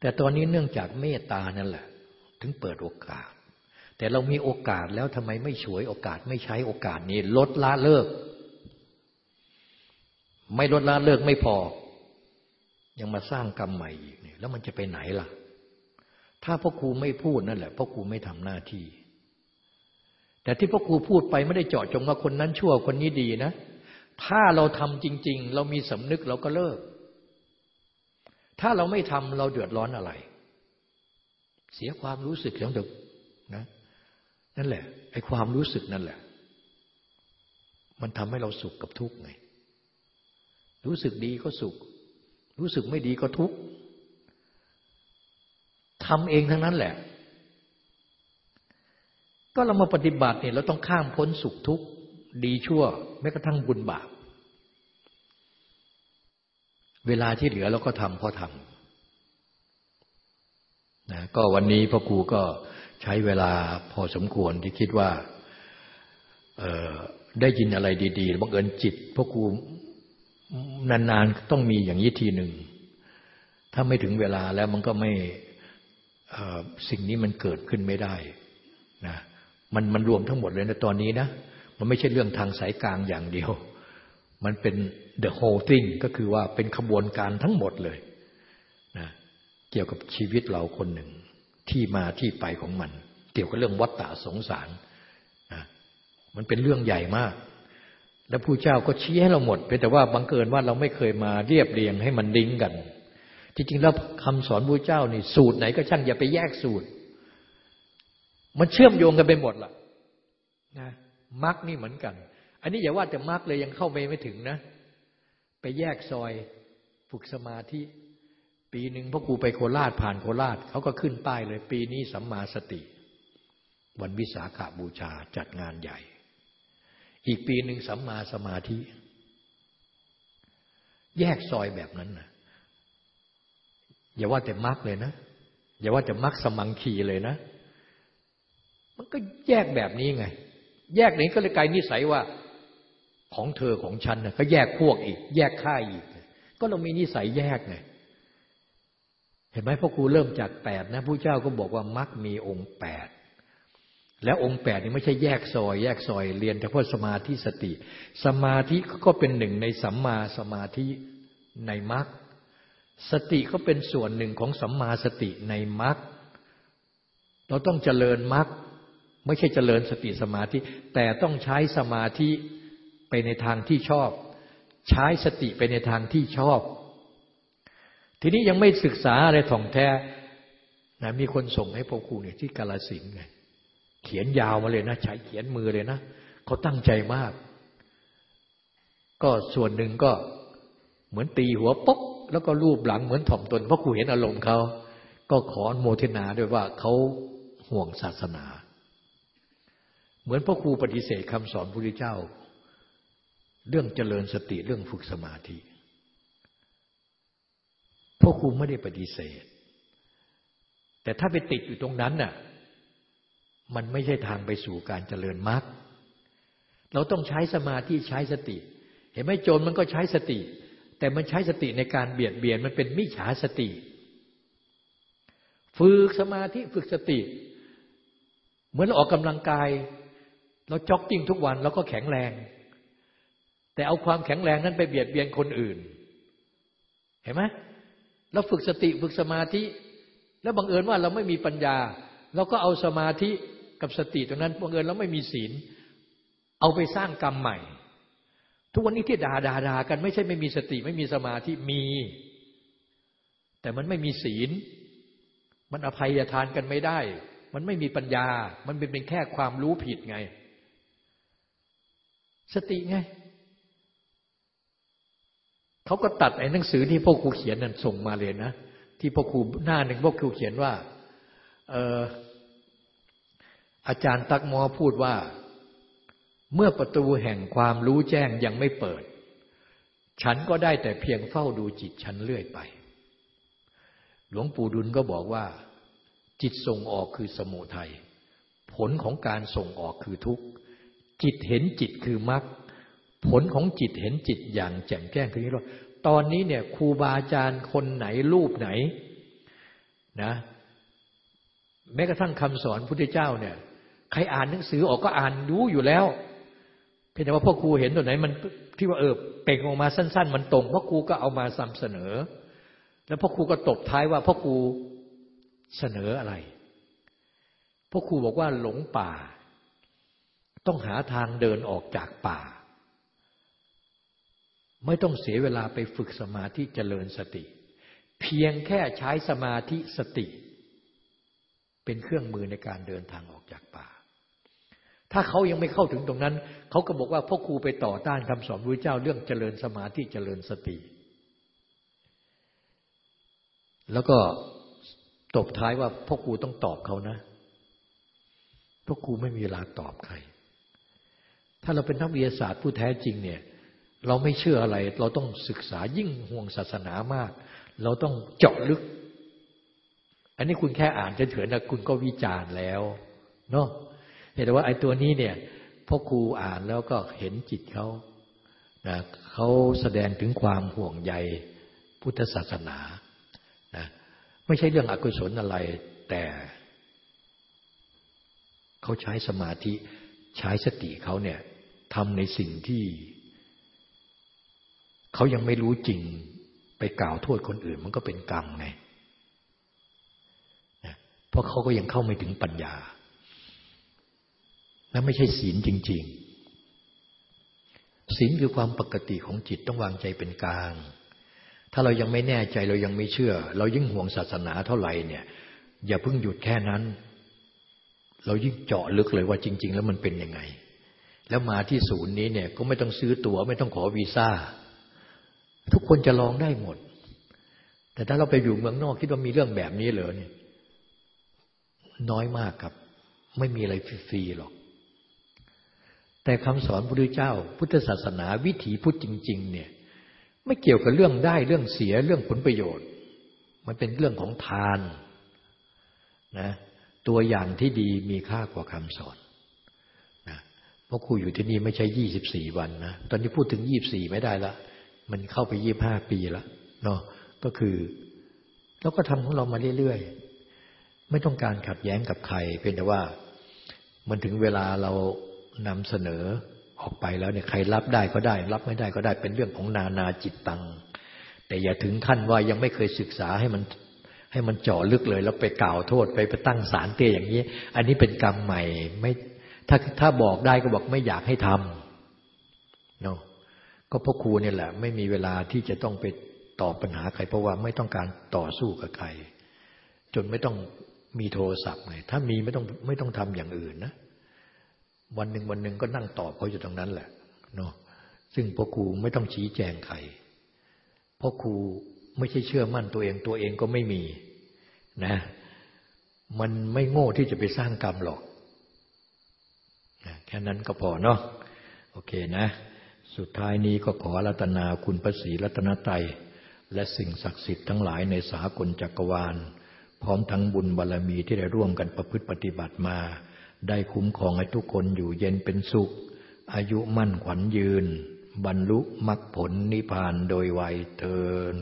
แต่ตอนนี้เนื่องจากเมตตานั่นแหละ ถึงเปิดโอกาส แต่เรามีโอกาสแล้วทำไมไม่ฉวยโอกาสไม่ใช้โอกาสนี้ ลดละเลิก ไม่ลดละเลิกไม่พอ ยังมาสร้างกรรมใหม่อีกนี่แล้วมันจะไปไหนล่ะ ถ้าพ่อครูไม่พูดนั่นแหละพ่อครูไม่ทำหน้าที่ แต่ที่พ่อครูพูดไปไม่ได้เจาะจงว่าคนนั้นชั่วคนนี้ดีนะ ถ้าเราทำจริง ๆ เรามีสำนึกเราก็เลิก ถ้าเราไม่ทำเราเดือดร้อนอะไร เสียความรู้สึกของเด็กนะนั่นแหละไอ้ความรู้สึกนั่นแหละ มันทำให้เราสุขกับทุกข์ไง รู้สึกดีก็สุข รู้สึกไม่ดีก็ทุกข์ทำเองทั้งนั้นแหละ ก็เรามาปฏิบัติเนี่ยเราต้องข้ามพ้นสุขทุกข์ ดีชั่ว แม้กระทั่งบุญบาป เวลาที่เหลือเราก็ทำพอทำนะก็วันนี้พ่อครูก็ใช้เวลาพอสมควรที่คิดว่าได้ยินอะไรดีๆบังเอิญจิตพ่อครูนานๆต้องมีอย่างนี้ทีหนึ่ง ถ้าไม่ถึงเวลาแล้วมันก็ไม่สิ่งนี้มันเกิดขึ้นไม่ได้นะมันมันรวมทั้งหมดเลยในตอนนี้นะ มันไม่ใช่เรื่องทางสายกลางอย่างเดียว มันเป็น the whole thing ก็คือว่าเป็นขบวนการทั้งหมดเลยนะเกี่ยวกับชีวิตเราคนหนึ่ง ที่มาที่ไปของมัน เกี่ยวกับเรื่องวัฏฏะสงสารนะมันเป็นเรื่องใหญ่มาก แล้วผู้เจ้าก็ชี้ให้เราหมดเพียงแต่ว่าบังเกินว่าเราไม่เคยมาเรียบเรียงให้มันดิ้งกัน จริงๆแล้วคำสอนพระเจ้านี่สูตรไหนก็ช่างอย่าไปแยกสูตร มันเชื่อมโยงกันไปหมดล่ะนะ มรรคนี่เหมือนกัน อันนี้อย่าว่าแต่มรรคเลยยังเข้าไปไม่ถึงนะ ไปแยกซอยฝึกสมาธิ ปีหนึ่งพ่อครูไปโคราชผ่านโคราชเขาก็ขึ้นป้ายเลย ปีนี้สัมมาสติ วันวิสาขาบูชาจัดงานใหญ่ อีกปีหนึ่งสัมมาสมาธิ แยกซอยแบบนั้นนะอย่าว่าแต่มรรคเลยนะ อย่าว่าแต่มรรคสมังคีเลยนะ มันก็แยกแบบนี้ไง แยกนี้ก็เลยกลายนิสัยว่าของเธอของฉันนะก็แยกพวกอีก แยกค่ายอีก ก็เรามีนิสัยแยกไงเห็นไหมพ่อครูเริ่มจากแปดนะผู้เจ้าก็บอกว่ามรรคมีองค์แปดแล้วองค์แปดนี่ไม่ใช่แยกซอย แยกซอยเรียนเฉพาะสมาธิสติ สมาธิก็เป็นหนึ่งในสัมมาสมาธิในมรรคสติก็เป็นส่วนหนึ่งของสัมมาสติในมรรคเราต้องเจริญมรรค ไม่ใช่เจริญสติสมาธิ แต่ต้องใช้สมาธิไปในทางที่ชอบ ใช้สติไปในทางที่ชอบ ทีนี้ยังไม่ศึกษาอะไรถ่องแท้นะมีคนส่งให้พ่อครูเนี่ยที่กาลสินไงเขียนยาวมาเลยนะใช้เขียนมือเลยนะเขาตั้งใจมาก ก็ส่วนหนึ่งก็เหมือนตีหัวป๊กแล้วก็รูปหลังเหมือนถ่อมตนเพราะครูเห็นอารมณ์เขาก็ขอโมทนาด้วยว่าเขาห่วงศาสนา เหมือนพ่อครูปฏิเสธคำสอนพระพุทธเจ้า เรื่องเจริญสติเรื่องฝึกสมาธิพ่อครูไม่ได้ปฏิเสธ แต่ถ้าไปติดอยู่ตรงนั้นน่ะมันไม่ใช่ทางไปสู่การเจริญมรรคเราต้องใช้สมาธิใช้สติ เห็นไหมโจรมันก็ใช้สติ แต่มันใช้สติในการเบียดเบียนมันเป็นมิจฉาสติ ฝึกสมาธิฝึกสติ เหมือนออกกำลังกาย เราจ็อกกิ้งทุกวันเราก็แข็งแรง แต่เอาความแข็งแรงนั้นไปเบียดเบียนคนอื่น เห็นไหมเราฝึกสติฝึกสมาธิ แล้วบังเอิญว่าเราไม่มีปัญญา เราก็เอาสมาธิกับสติตรงนั้นบังเอิญเราไม่มีศีล เอาไปสร้างกรรมใหม่ ทุกวันนี้ที่ด่าด่าด่ากันไม่ใช่ไม่มีสติไม่มีสมาธิมี แต่มันไม่มีศีล มันอภัยทานกันไม่ได้ มันไม่มีปัญญา มันเป็นเป็นแค่ความรู้ผิดไง สติไงเขาก็ตัดไอ้หนังสือที่พ่อครูเขียนนั่นส่งมาเลยนะที่พ่อครูหน้าหนึ่งพ่อครูเขียนว่าเอออาจารย์ตักมอพูดว่า เมื่อประตูแห่งความรู้แจ้งยังไม่เปิด ฉันก็ได้แต่เพียงเฝ้าดูจิตฉันเรื่อยไป หลวงปู่ดุลก็บอกว่า จิตส่งออกคือสมุทัยผลของการส่งออกคือทุกข์ จิตเห็นจิตคือมรรคผลของจิตเห็นจิตอย่างแจ่มแจ้งคือนี้ว่าตอนนี้เนี่ยครูบาอาจารย์คนไหนรูปไหนนะแม้กระทั่งคำสอนพุทธเจ้าเนี่ย ใครอ่านหนังสือออกก็อ่านรู้อยู่แล้ว เพียงแต่ว่าพ่อครูเห็นตัวไหนมันที่ว่าเออเป่งออกมาสั้น ๆ มันตรงพ่อครูก็เอามาซ้ำเสนอ แล้วพ่อครูก็ตบท้ายว่าพ่อครูเสนออะไรพ่อครูบอกว่าหลงป่า ต้องหาทางเดินออกจากป่า ไม่ต้องเสียเวลาไปฝึกสมาธิเจริญสติ เพียงแค่ใช้สมาธิสติ เป็นเครื่องมือในการเดินทางออกจากป่า ถ้าเขายังไม่เข้าถึงตรงนั้น เขาก็บอกว่าพ่อครูไปต่อต้านคำสอนพระเจ้าเรื่องเจริญสมาธิเจริญสติ แล้วก็ตบท้ายว่าพ่อครูต้องตอบเขานะพ่อครูไม่มีเวลาตอบใคร ถ้าเราเป็นนักวิทยาศาสตร์ผู้แท้จริงเนี่ย เราไม่เชื่ออะไร เราต้องศึกษายิ่งห่วงศาสนามาก เราต้องเจาะลึก อันนี้คุณแค่อ่านเฉยๆนะคุณก็วิจารณ์แล้วเนาะเห็นว่าไอ้ตัวนี้เนี่ยพ่อครูอ่านแล้วก็เห็นจิตเขานะเขาแสดงถึงความห่วงใยพุทธศาสนานะไม่ใช่เรื่องอกุศลอะไร แต่เขาใช้สมาธิใช้สติเขาเนี่ย ทำในสิ่งที่เขายังไม่รู้จริง ไปกล่าวโทษคนอื่น มันก็เป็นกรรมไงเพราะเขาก็ยังเข้าไม่ถึงปัญญา และไม่ใช่ศีลจริง ๆ ศีลคือความปกติของจิตต้องวางใจเป็นกลาง ถ้าเรายังไม่แน่ใจเรายังไม่เชื่อ เรายิ่งห่วงศาสนาเท่าไหร่เนี่ย อย่าเพิ่งหยุดแค่นั้น เรายิ่งเจาะลึกเลยว่าจริง ๆ แล้วมันเป็นยังไง แล้วมาที่ศูนย์นี้เนี่ยก็ไม่ต้องซื้อตัว๋วไม่ต้องขอวีซ่า ทุกคนจะลองได้หมด แต่ถ้าเราไปอยู่เมืองนอกคิดว่ามีเรื่องแบบนี้เหรอเนี่ยน้อยมากครับ ไม่มีอะไรฟรีๆหรอก แต่คำสอนพระพุทธเจ้า พุทธศาสนาวิถีพุทธจริง ๆ เนี่ย ไม่เกี่ยวกับเรื่องได้เรื่องเสียเรื่องผลประโยชน์ มันเป็นเรื่องของทานนะตัวอย่างที่ดีมีค่ากว่าคำสอน ราะครูอยู่ที่นี่ไม่ใช่ยี่สิบสี่วันนะ ตอนนี้พูดถึงยี่บสี่ไม่ได้ละ มันเข้าไปยี่บห้าปีล้วเนาะ ก็คือเราก็ทำของเรามาเรื่อยๆ ไม่ต้องการขัดแย้งกับใคร เพียงแต่ว่ามันถึงเวลาเรานำเสนอออกไปแล้วเนี่ยใครรับได้ก็ได้ รับไม่ได้ก็ได้เป็นเรื่องของนานาจิตตัง แต่อย่าถึงขั้นว่ายังไม่เคยศึกษาให้มันให้มันเจาะลึกเลย แล้วไปกล่าวโทษไปไปตั้งสารเตี้ยอย่างนี้ อันนี้เป็นกรรมใหม่ไม่ ถ้าถ้าบอกได้ก็บอกไม่อยากให้ทำเนาะก็พ่อครูเนี่ยแหละ ไม่มีเวลาที่จะต้องไปตอบปัญหาใคร เพราะว่าไม่ต้องการต่อสู้กับใคร จนไม่ต้องมีโทรศัพท์ไงถ้ามีไม่ต้องไม่ต้องทำอย่างอื่นนะวันหนึ่งวันหนึ่งก็นั่งตอบเขาอยู่ตรงนั้นแหละเนาะซึ่งพ่อครูไม่ต้องชี้แจงใครพ่อครูไม่ใช่เชื่อมั่นตัวเองตัวเองก็ไม่มีนะ มันไม่โง่ที่จะไปสร้างกรรมหรอก แค่นั้นก็พอเนาะโอเคนะ สุดท้ายนี้ก็ขอรัตนาคุณพระศรีรัตนตรัยและสิ่งศักดิ์สิทธิ์ทั้งหลายในสากลจักรวาล พร้อมทั้งบุญบารรมีที่ได้ร่วมกันประพฤติปฏิบัติมา ได้คุ้มครองให้ทุกคนอยู่เย็นเป็นสุข อายุมั่นขวัญยืน บรรลุมรรคผลนิพพานโดยไวยเทิน